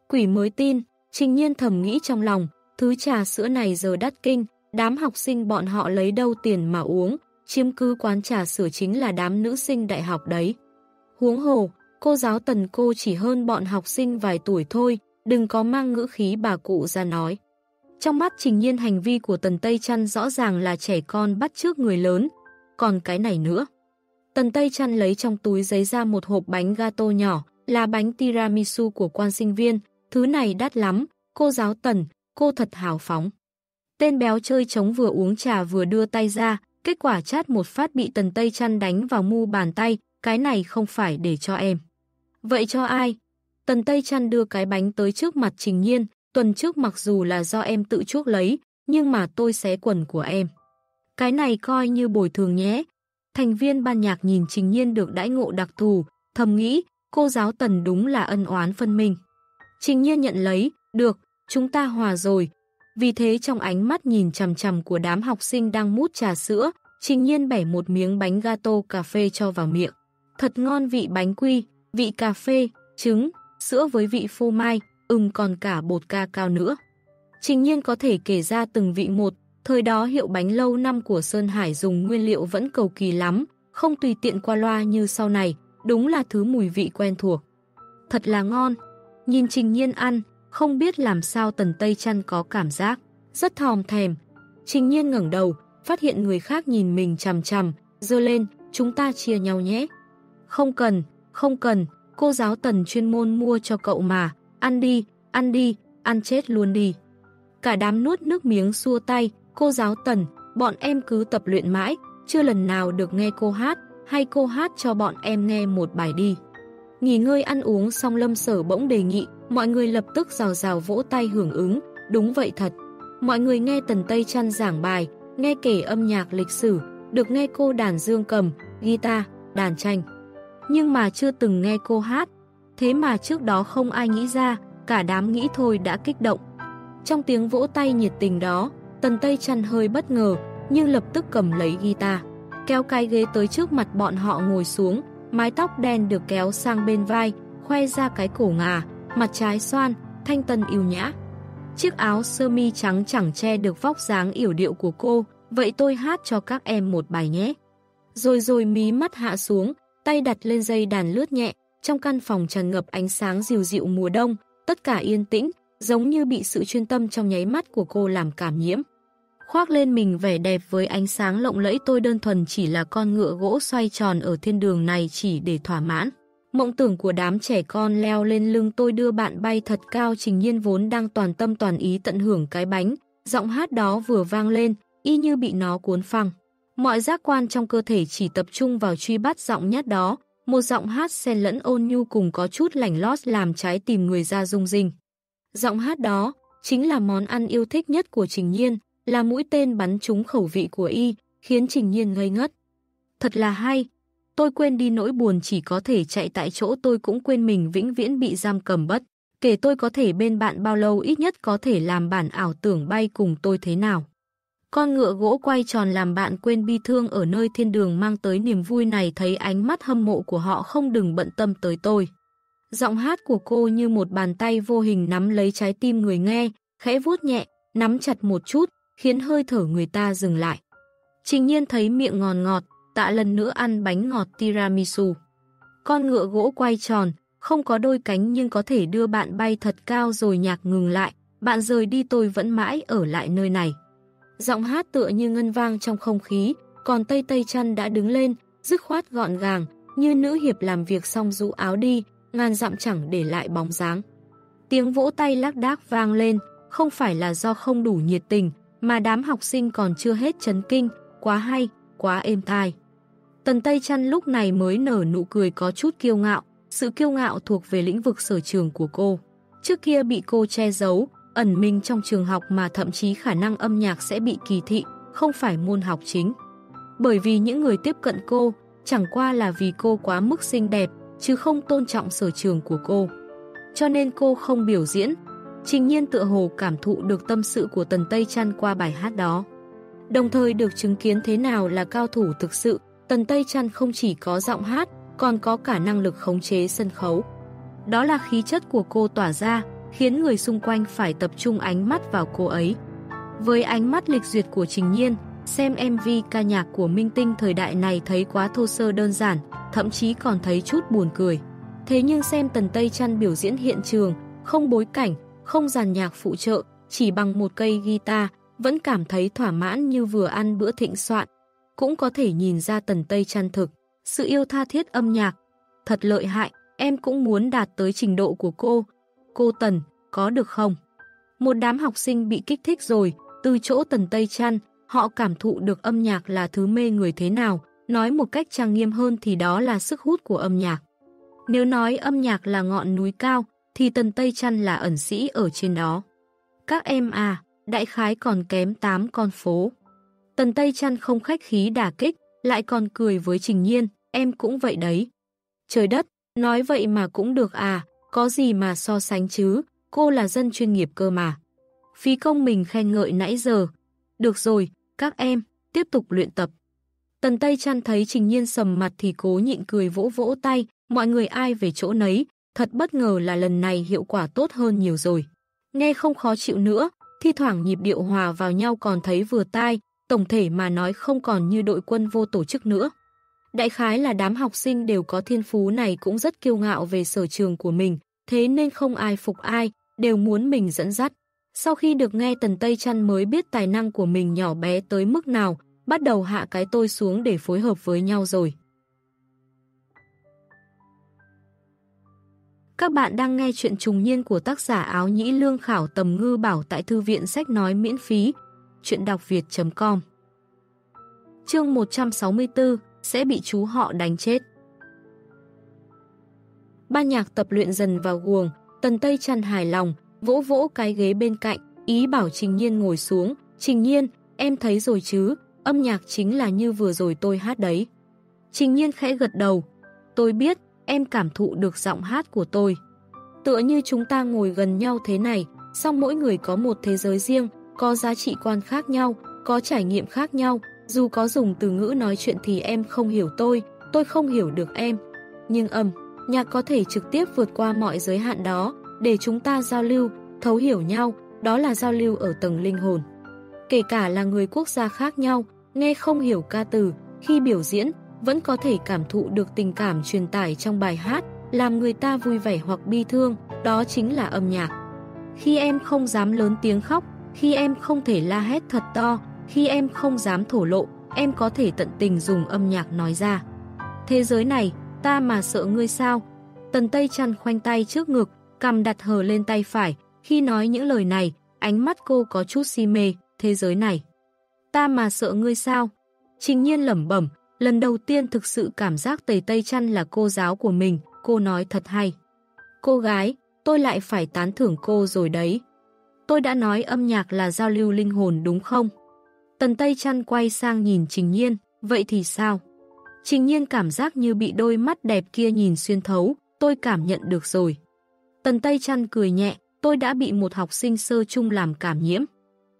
[SPEAKER 1] Quỷ mới tin, trình nhiên thầm nghĩ trong lòng, thứ trà sữa này giờ đắt kinh, đám học sinh bọn họ lấy đâu tiền mà uống, chiếm cứ quán trà sữa chính là đám nữ sinh đại học đấy. Huống hồ, cô giáo tần cô chỉ hơn bọn học sinh vài tuổi thôi, đừng có mang ngữ khí bà cụ ra nói. Trong mắt trình nhiên hành vi của tần Tây Trăn rõ ràng là trẻ con bắt trước người lớn, còn cái này nữa. Tần Tây chăn lấy trong túi giấy ra một hộp bánh gato nhỏ, là bánh tiramisu của quan sinh viên, thứ này đắt lắm, cô giáo Tần, cô thật hào phóng. Tên béo chơi trống vừa uống trà vừa đưa tay ra, kết quả chát một phát bị Tần Tây chăn đánh vào mu bàn tay, cái này không phải để cho em. Vậy cho ai? Tần Tây chăn đưa cái bánh tới trước mặt Trình Nhiên, tuần trước mặc dù là do em tự chuốc lấy, nhưng mà tôi xé quần của em. Cái này coi như bồi thường nhé, Thành viên ban nhạc nhìn Trình Nhiên được đãi ngộ đặc thù, thầm nghĩ, cô giáo Tần đúng là ân oán phân minh. Trình Nhiên nhận lấy, được, chúng ta hòa rồi. Vì thế trong ánh mắt nhìn chằm chằm của đám học sinh đang mút trà sữa, Trình Nhiên bẻ một miếng bánh gato cà phê cho vào miệng. Thật ngon vị bánh quy, vị cà phê, trứng, sữa với vị phô mai, ừm còn cả bột ca cao nữa. Trình Nhiên có thể kể ra từng vị một, Thời đó hiệu bánh lâu năm của Sơn Hải dùng nguyên liệu vẫn cầu kỳ lắm, không tùy tiện qua loa như sau này, đúng là thứ mùi vị quen thuộc. Thật là ngon. Nhìn Trình Nhiên ăn, không biết làm sao Tần Tây Chăn có cảm giác, rất thòm thèm. Trình Nhiên ngẩng đầu, phát hiện người khác nhìn mình chằm chằm, dơ lên, chúng ta chia nhau nhé. Không cần, không cần, cô giáo Tần chuyên môn mua cho cậu mà, ăn đi, ăn đi, ăn chết luôn đi. Cả đám nuốt nước miếng xua tay, Cô giáo Tần, Bọn em cứ tập luyện mãi, chưa lần nào được nghe cô hát, hay cô hát cho bọn em nghe một bài đi. Nghỉ ngơi ăn uống xong lâm sở bỗng đề nghị, mọi người lập tức rào rào vỗ tay hưởng ứng, đúng vậy thật. Mọi người nghe Tần Tây Trăn giảng bài, nghe kể âm nhạc lịch sử, được nghe cô đàn dương cầm, guitar, đàn tranh. Nhưng mà chưa từng nghe cô hát, thế mà trước đó không ai nghĩ ra, cả đám nghĩ thôi đã kích động. Trong tiếng vỗ tay nhiệt tình đó, Tần Tây Trăn hơi bất ngờ, nhưng lập tức cầm lấy guitar, kéo cái ghế tới trước mặt bọn họ ngồi xuống, mái tóc đen được kéo sang bên vai, khoe ra cái cổ ngà, mặt trái xoan, thanh tân yêu nhã. Chiếc áo sơ mi trắng chẳng che được vóc dáng yểu điệu của cô, vậy tôi hát cho các em một bài nhé. Rồi rồi mí mắt hạ xuống, tay đặt lên dây đàn lướt nhẹ, trong căn phòng tràn ngập ánh sáng dịu dịu mùa đông, tất cả yên tĩnh, giống như bị sự chuyên tâm trong nháy mắt của cô làm cảm nhiễm. Khoác lên mình vẻ đẹp với ánh sáng lộng lẫy tôi đơn thuần chỉ là con ngựa gỗ xoay tròn ở thiên đường này chỉ để thỏa mãn. Mộng tưởng của đám trẻ con leo lên lưng tôi đưa bạn bay thật cao trình nhiên vốn đang toàn tâm toàn ý tận hưởng cái bánh. Giọng hát đó vừa vang lên, y như bị nó cuốn phăng. Mọi giác quan trong cơ thể chỉ tập trung vào truy bắt giọng nhát đó, một giọng hát xen lẫn ôn nhu cùng có chút lành lót làm trái tìm người ra rung rinh. Giọng hát đó chính là món ăn yêu thích nhất của Trình Nhiên, là mũi tên bắn trúng khẩu vị của y, khiến Trình Nhiên ngây ngất. Thật là hay, tôi quên đi nỗi buồn chỉ có thể chạy tại chỗ tôi cũng quên mình vĩnh viễn bị giam cầm bất. Kể tôi có thể bên bạn bao lâu ít nhất có thể làm bản ảo tưởng bay cùng tôi thế nào. Con ngựa gỗ quay tròn làm bạn quên bi thương ở nơi thiên đường mang tới niềm vui này thấy ánh mắt hâm mộ của họ không đừng bận tâm tới tôi. Giọng hát của cô như một bàn tay vô hình nắm lấy trái tim người nghe, khẽ vuốt nhẹ, nắm chặt một chút, khiến hơi thở người ta dừng lại. Trình nhiên thấy miệng ngòn ngọt, tạ lần nữa ăn bánh ngọt tiramisu. Con ngựa gỗ quay tròn, không có đôi cánh nhưng có thể đưa bạn bay thật cao rồi nhạc ngừng lại, bạn rời đi tôi vẫn mãi ở lại nơi này. Giọng hát tựa như ngân vang trong không khí, còn Tây Tây Chăn đã đứng lên, dứt khoát gọn gàng, như nữ hiệp làm việc xong rũ áo đi, ngàn dặm chẳng để lại bóng dáng. Tiếng vỗ tay lác đác vang lên, không phải là do không đủ nhiệt tình, mà đám học sinh còn chưa hết chấn kinh, quá hay, quá êm tai. Tần Tây Trăn lúc này mới nở nụ cười có chút kiêu ngạo, sự kiêu ngạo thuộc về lĩnh vực sở trường của cô. Trước kia bị cô che giấu, ẩn mình trong trường học mà thậm chí khả năng âm nhạc sẽ bị kỳ thị, không phải môn học chính. Bởi vì những người tiếp cận cô, chẳng qua là vì cô quá mức xinh đẹp, chứ không tôn trọng sở trường của cô. Cho nên cô không biểu diễn. Trình nhiên tựa hồ cảm thụ được tâm sự của Tần Tây Trăn qua bài hát đó. Đồng thời được chứng kiến thế nào là cao thủ thực sự, Tần Tây Trăn không chỉ có giọng hát, còn có cả năng lực khống chế sân khấu. Đó là khí chất của cô tỏa ra, khiến người xung quanh phải tập trung ánh mắt vào cô ấy. Với ánh mắt lịch duyệt của Trình Nhiên, xem MV ca nhạc của Minh Tinh thời đại này thấy quá thô sơ đơn giản, thậm chí còn thấy chút buồn cười. Thế nhưng xem Tần Tây Trăn biểu diễn hiện trường, không bối cảnh, không dàn nhạc phụ trợ, chỉ bằng một cây guitar, vẫn cảm thấy thỏa mãn như vừa ăn bữa thịnh soạn. Cũng có thể nhìn ra Tần Tây Trăn thực, sự yêu tha thiết âm nhạc. Thật lợi hại, em cũng muốn đạt tới trình độ của cô, cô Tần, có được không? Một đám học sinh bị kích thích rồi, từ chỗ Tần Tây Trăn, họ cảm thụ được âm nhạc là thứ mê người thế nào, nói một cách trang nghiêm hơn thì đó là sức hút của âm nhạc. Nếu nói âm nhạc là ngọn núi cao, thì Tần Tây Trăn là ẩn sĩ ở trên đó. Các em à, đại khái còn kém 8 con phố. Tần Tây Trăn không khách khí đả kích, lại còn cười với Trình Nhiên, em cũng vậy đấy. Trời đất, nói vậy mà cũng được à, có gì mà so sánh chứ, cô là dân chuyên nghiệp cơ mà. Phí công mình khen ngợi nãy giờ. Được rồi, các em, tiếp tục luyện tập. Tần Tây Trăn thấy Trình Nhiên sầm mặt thì cố nhịn cười vỗ vỗ tay, mọi người ai về chỗ nấy, thật bất ngờ là lần này hiệu quả tốt hơn nhiều rồi. Nghe không khó chịu nữa, thi thoảng nhịp điệu hòa vào nhau còn thấy vừa tai, tổng thể mà nói không còn như đội quân vô tổ chức nữa. Đại khái là đám học sinh đều có thiên phú này cũng rất kiêu ngạo về sở trường của mình, thế nên không ai phục ai, đều muốn mình dẫn dắt. Sau khi được nghe Tần Tây Trăn mới biết tài năng của mình nhỏ bé tới mức nào, bắt đầu hạ cái tôi xuống để phối hợp với nhau rồi. Các bạn đang nghe chuyện trùng niên của tác giả áo nhĩ lương khảo tầm ngư bảo tại thư viện sách nói miễn phí, chuyện đọc việt.com chương 164, sẽ bị chú họ đánh chết. Ban nhạc tập luyện dần vào guồng, tần tây chăn hài lòng, vỗ vỗ cái ghế bên cạnh, ý bảo Trình Nhiên ngồi xuống. Trình Nhiên, em thấy rồi chứ, âm nhạc chính là như vừa rồi tôi hát đấy. Trình Nhiên khẽ gật đầu. Tôi biết, em cảm thụ được giọng hát của tôi. Tựa như chúng ta ngồi gần nhau thế này, song mỗi người có một thế giới riêng, có giá trị quan khác nhau, có trải nghiệm khác nhau, dù có dùng từ ngữ nói chuyện thì em không hiểu tôi, tôi không hiểu được em. Nhưng âm, nhạc có thể trực tiếp vượt qua mọi giới hạn đó, để chúng ta giao lưu, thấu hiểu nhau, đó là giao lưu ở tầng linh hồn. Kể cả là người quốc gia khác nhau, nghe không hiểu ca từ, khi biểu diễn, vẫn có thể cảm thụ được tình cảm truyền tải trong bài hát, làm người ta vui vẻ hoặc bi thương, đó chính là âm nhạc. Khi em không dám lớn tiếng khóc, khi em không thể la hét thật to, khi em không dám thổ lộ, em có thể tận tình dùng âm nhạc nói ra. Thế giới này, ta mà sợ ngươi sao? Tần Tây chăn khoanh tay trước ngực, cầm đặt hờ lên tay phải. Khi nói những lời này, ánh mắt cô có chút si mê, thế giới này. Ta mà sợ ngươi sao? Trình nhiên lẩm bẩm, lần đầu tiên thực sự cảm giác Tây Tây chăn là cô giáo của mình, cô nói thật hay. Cô gái, tôi lại phải tán thưởng cô rồi đấy. Tôi đã nói âm nhạc là giao lưu linh hồn đúng không? Tần Tây chăn quay sang nhìn Trình Nhiên, vậy thì sao? Trình Nhiên cảm giác như bị đôi mắt đẹp kia nhìn xuyên thấu, tôi cảm nhận được rồi. Tần Tây chăn cười nhẹ, tôi đã bị một học sinh sơ chung làm cảm nhiễm.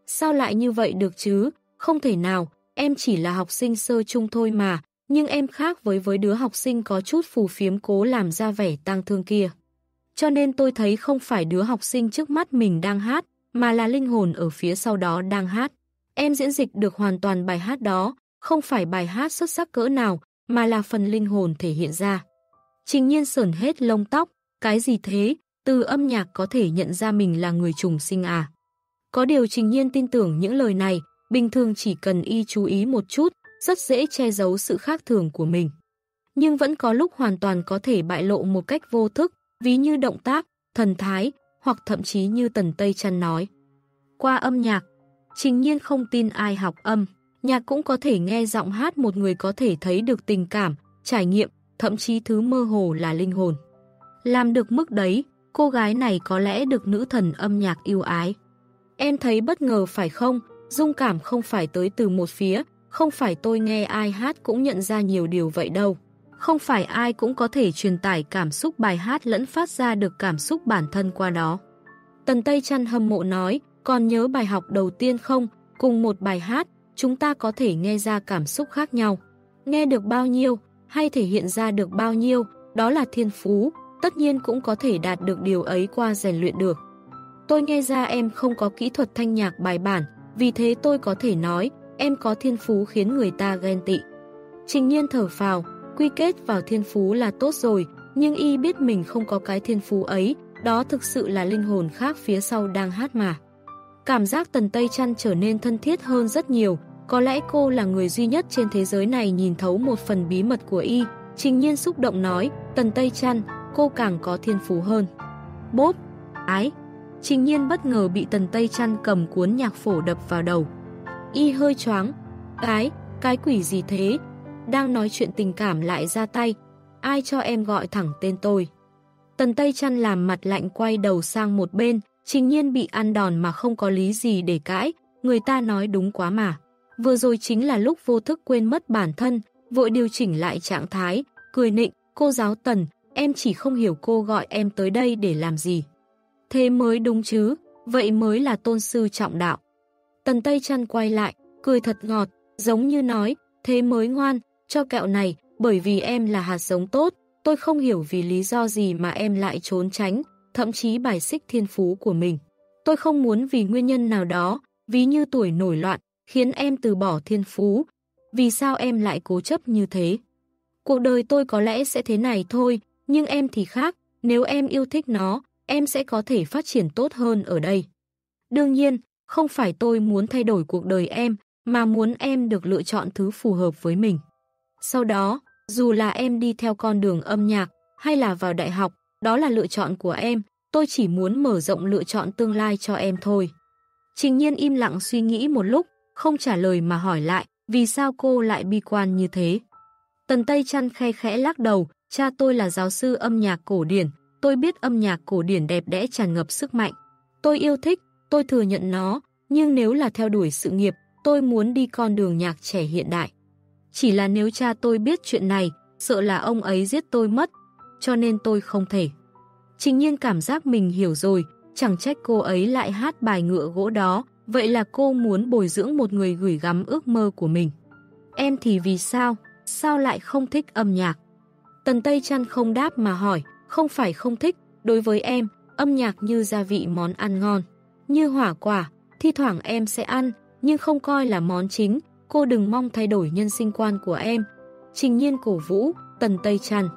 [SPEAKER 1] Sao lại như vậy được chứ? Không thể nào, em chỉ là học sinh sơ chung thôi mà, nhưng em khác với với đứa học sinh có chút phù phiếm cố làm ra vẻ tăng thương kia. Cho nên tôi thấy không phải đứa học sinh trước mắt mình đang hát, mà là linh hồn ở phía sau đó đang hát. Em diễn dịch được hoàn toàn bài hát đó, không phải bài hát xuất sắc cỡ nào, mà là phần linh hồn thể hiện ra. Trình nhiên sờn hết lông tóc, cái gì thế, từ âm nhạc có thể nhận ra mình là người trùng sinh à. Có điều trình nhiên tin tưởng những lời này, bình thường chỉ cần y chú ý một chút, rất dễ che giấu sự khác thường của mình. Nhưng vẫn có lúc hoàn toàn có thể bại lộ một cách vô thức, ví như động tác, thần thái, hoặc thậm chí như Tần Tây Trăn nói. Qua âm nhạc, Trình nhiên không tin ai học âm, nhạc cũng có thể nghe giọng hát một người có thể thấy được tình cảm, trải nghiệm, thậm chí thứ mơ hồ là linh hồn. Làm được mức đấy, cô gái này có lẽ được nữ thần âm nhạc yêu ái. Em thấy bất ngờ phải không? Dung cảm không phải tới từ một phía, không phải tôi nghe ai hát cũng nhận ra nhiều điều vậy đâu. Không phải ai cũng có thể truyền tải cảm xúc bài hát lẫn phát ra được cảm xúc bản thân qua đó. Tần Tây Trăn hâm mộ nói, còn nhớ bài học đầu tiên không? Cùng một bài hát, chúng ta có thể nghe ra cảm xúc khác nhau. Nghe được bao nhiêu, hay thể hiện ra được bao nhiêu, đó là thiên phú, tất nhiên cũng có thể đạt được điều ấy qua rèn luyện được. Tôi nghe ra em không có kỹ thuật thanh nhạc bài bản, vì thế tôi có thể nói, em có thiên phú khiến người ta ghen tị. Trình nhiên thở phào, quy kết vào thiên phú là tốt rồi, nhưng y biết mình không có cái thiên phú ấy, đó thực sự là linh hồn khác phía sau đang hát mà. Cảm giác Tần Tây Trăn trở nên thân thiết hơn rất nhiều, có lẽ cô là người duy nhất trên thế giới này nhìn thấu một phần bí mật của y. Trình nhiên xúc động nói, Tần Tây Trăn, cô càng có thiên phú hơn. Bốp, ái. Trình nhiên bất ngờ bị Tần Tây Chăn cầm cuốn nhạc phổ đập vào đầu. Y hơi choáng. Cái, cái quỷ gì thế? Đang nói chuyện tình cảm lại ra tay. Ai cho em gọi thẳng tên tôi? Tần Tây Chăn làm mặt lạnh quay đầu sang một bên, Trình nhiên bị ăn đòn mà không có lý gì để cãi, người ta nói đúng quá mà. Vừa rồi chính là lúc vô thức quên mất bản thân, vội điều chỉnh lại trạng thái, cười nịnh, cô giáo Tần, em chỉ không hiểu cô gọi em tới đây để làm gì. Thế mới đúng chứ, vậy mới là tôn sư trọng đạo. Tần Tây trăn quay lại, cười thật ngọt, giống như nói, thế mới ngoan, cho kẹo này, bởi vì em là hạt giống tốt, tôi không hiểu vì lý do gì mà em lại trốn tránh, thậm chí bài xích thiên phú của mình. Tôi không muốn vì nguyên nhân nào đó, ví như tuổi nổi loạn, khiến em từ bỏ thiên phú. Vì sao em lại cố chấp như thế? Cuộc đời tôi có lẽ sẽ thế này thôi, nhưng em thì khác, nếu em yêu thích nó, em sẽ có thể phát triển tốt hơn ở đây. Đương nhiên, không phải tôi muốn thay đổi cuộc đời em, mà muốn em được lựa chọn thứ phù hợp với mình. Sau đó, dù là em đi theo con đường âm nhạc hay là vào đại học, đó là lựa chọn của em, tôi chỉ muốn mở rộng lựa chọn tương lai cho em thôi. Trình nhiên im lặng suy nghĩ một lúc, không trả lời mà hỏi lại, vì sao cô lại bi quan như thế? Tần Tây Trăn khe khẽ lắc đầu, cha tôi là giáo sư âm nhạc cổ điển, tôi biết âm nhạc cổ điển đẹp đẽ tràn ngập sức mạnh. Tôi yêu thích, tôi thừa nhận nó, nhưng nếu là theo đuổi sự nghiệp, tôi muốn đi con đường nhạc trẻ hiện đại. Chỉ là nếu cha tôi biết chuyện này, sợ là ông ấy giết tôi mất, cho nên tôi không thể. Trình nhiên cảm giác mình hiểu rồi, chẳng trách cô ấy lại hát bài ngựa gỗ đó, vậy là cô muốn bồi dưỡng một người gửi gắm ước mơ của mình. Em thì vì sao? Sao lại không thích âm nhạc? Tần Tây Trăn không đáp mà hỏi, không phải không thích, đối với em, âm nhạc như gia vị món ăn ngon. Như hỏa quả, thi thoảng em sẽ ăn, nhưng không coi là món chính, cô đừng mong thay đổi nhân sinh quan của em. Trình nhiên cổ vũ, Tần Tây tràn.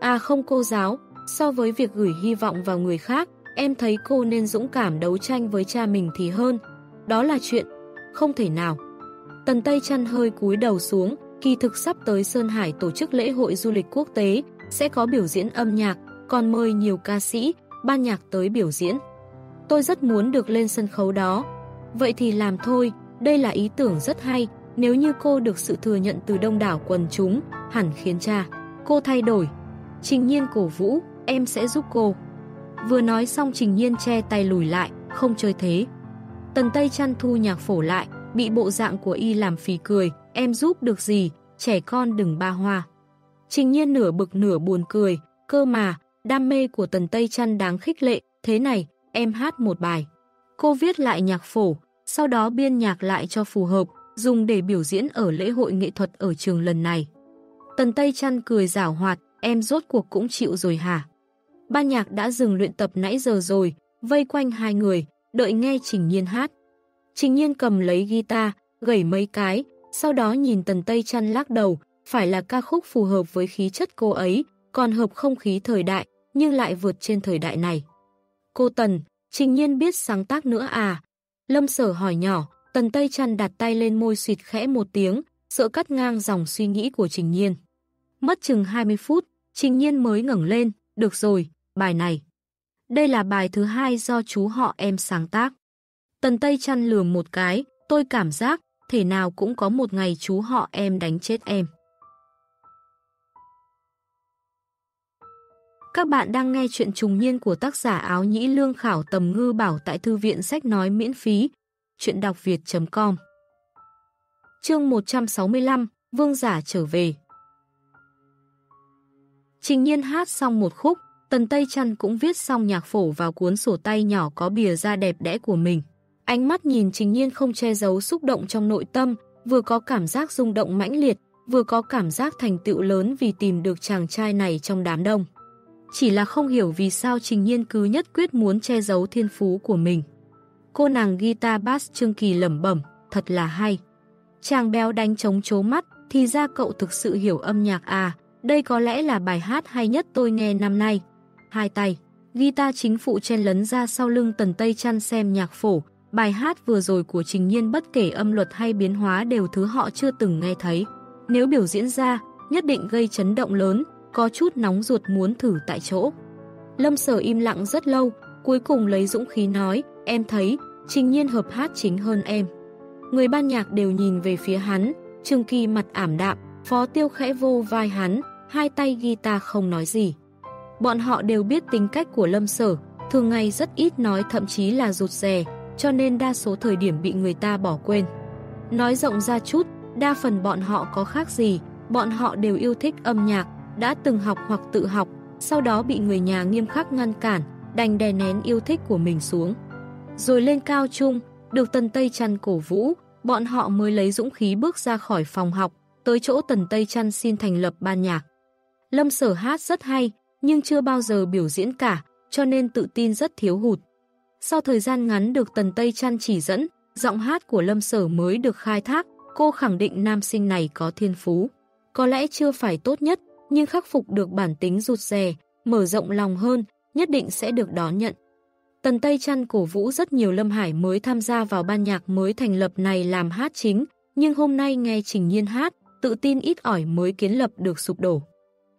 [SPEAKER 1] À không cô giáo, so với việc gửi hy vọng vào người khác, em thấy cô nên dũng cảm đấu tranh với cha mình thì hơn. Đó là chuyện, không thể nào. Tần Tây Trăn hơi cúi đầu xuống, kỳ thực sắp tới Sơn Hải tổ chức lễ hội du lịch quốc tế, sẽ có biểu diễn âm nhạc, còn mời nhiều ca sĩ, ban nhạc tới biểu diễn. Tôi rất muốn được lên sân khấu đó. Vậy thì làm thôi, đây là ý tưởng rất hay, nếu như cô được sự thừa nhận từ đông đảo quần chúng, hẳn khiến cha. Cô thay đổi. Trình nhiên cổ vũ, em sẽ giúp cô. Vừa nói xong Trình nhiên che tay lùi lại, không chơi thế. Tần Tây chăn thu nhạc phổ lại, bị bộ dạng của y làm phì cười, em giúp được gì, trẻ con đừng ba hoa. Trình nhiên nửa bực nửa buồn cười, cơ mà, đam mê của Tần Tây chăn đáng khích lệ, thế này, em hát một bài. Cô viết lại nhạc phổ, sau đó biên nhạc lại cho phù hợp, dùng để biểu diễn ở lễ hội nghệ thuật ở trường lần này. Tần Tây chăn cười giảo hoạt, em rốt cuộc cũng chịu rồi hả? Ban nhạc đã dừng luyện tập nãy giờ rồi, vây quanh hai người, đợi nghe Trình Nhiên hát. Trình Nhiên cầm lấy guitar, gẩy mấy cái, sau đó nhìn Tần Tây Trăn lắc đầu, phải là ca khúc phù hợp với khí chất cô ấy, còn hợp không khí thời đại, nhưng lại vượt trên thời đại này. Cô Tần, Trình Nhiên biết sáng tác nữa à? Lâm Sở hỏi nhỏ, Tần Tây trăn đặt tay lên môi suyệt khẽ một tiếng, sợ cắt ngang dòng suy nghĩ của Trình Nhiên. Mất chừng 20 phút, Trình Nhiên mới ngẩng lên, được rồi, bài này. Đây là bài thứ hai do chú họ em sáng tác. Tần Tây trăn lườm một cái, tôi cảm giác, thể nào cũng có một ngày chú họ em đánh chết em. Các bạn đang nghe chuyện trùng niên của tác giả áo nhĩ lương khảo tầm ngư bảo tại thư viện sách nói miễn phí. Chuyện đọc việt.com Chương 165 Vương giả trở về Trình nhiên hát xong một khúc, Tần Tây Trăn cũng viết xong nhạc phổ vào cuốn sổ tay nhỏ có bìa da đẹp đẽ của mình. Ánh mắt nhìn Trình Nhiên không che giấu xúc động trong nội tâm, vừa có cảm giác rung động mãnh liệt, vừa có cảm giác thành tựu lớn vì tìm được chàng trai này trong đám đông. Chỉ là không hiểu vì sao Trình Nhiên cứ nhất quyết muốn che giấu thiên phú của mình. Cô nàng guitar bass Trương Kỳ lẩm bẩm, thật là hay. Chàng béo đánh trống chố mắt, thì ra cậu thực sự hiểu âm nhạc à, đây có lẽ là bài hát hay nhất tôi nghe năm nay. Hai tay, guitar chính phụ chen lấn ra sau lưng tần tây chăn xem nhạc phổ, bài hát vừa rồi của Trình Nhiên bất kể âm luật hay biến hóa đều thứ họ chưa từng nghe thấy. Nếu biểu diễn ra, nhất định gây chấn động lớn, có chút nóng ruột muốn thử tại chỗ. Lâm sở im lặng rất lâu, cuối cùng lấy dũng khí nói, em thấy, Trình Nhiên hợp hát chính hơn em. Người ban nhạc đều nhìn về phía hắn, Trương Kỳ mặt ảm đạm, phó tiêu khẽ vô vai hắn, hai tay guitar không nói gì. Bọn họ đều biết tính cách của Lâm Sở, thường ngày rất ít nói thậm chí là rụt rè, cho nên đa số thời điểm bị người ta bỏ quên. Nói rộng ra chút, đa phần bọn họ có khác gì, bọn họ đều yêu thích âm nhạc, đã từng học hoặc tự học, sau đó bị người nhà nghiêm khắc ngăn cản, đành đè nén yêu thích của mình xuống. Rồi lên cao trung, được Tần Tây Trăn cổ vũ, bọn họ mới lấy dũng khí bước ra khỏi phòng học, tới chỗ Tần Tây Trăn xin thành lập ban nhạc. Lâm sở hát rất hay, nhưng chưa bao giờ biểu diễn cả, cho nên tự tin rất thiếu hụt. Sau thời gian ngắn được Tần Tây Trăn chỉ dẫn, giọng hát của Lâm Sở mới được khai thác, cô khẳng định nam sinh này có thiên phú. Có lẽ chưa phải tốt nhất, nhưng khắc phục được bản tính rụt rè, mở rộng lòng hơn, nhất định sẽ được đón nhận. Tần Tây Trăn cổ vũ rất nhiều Lâm Hải mới tham gia vào ban nhạc mới thành lập này làm hát chính, nhưng hôm nay nghe Trình Nhiên hát, tự tin ít ỏi mới kiến lập được sụp đổ.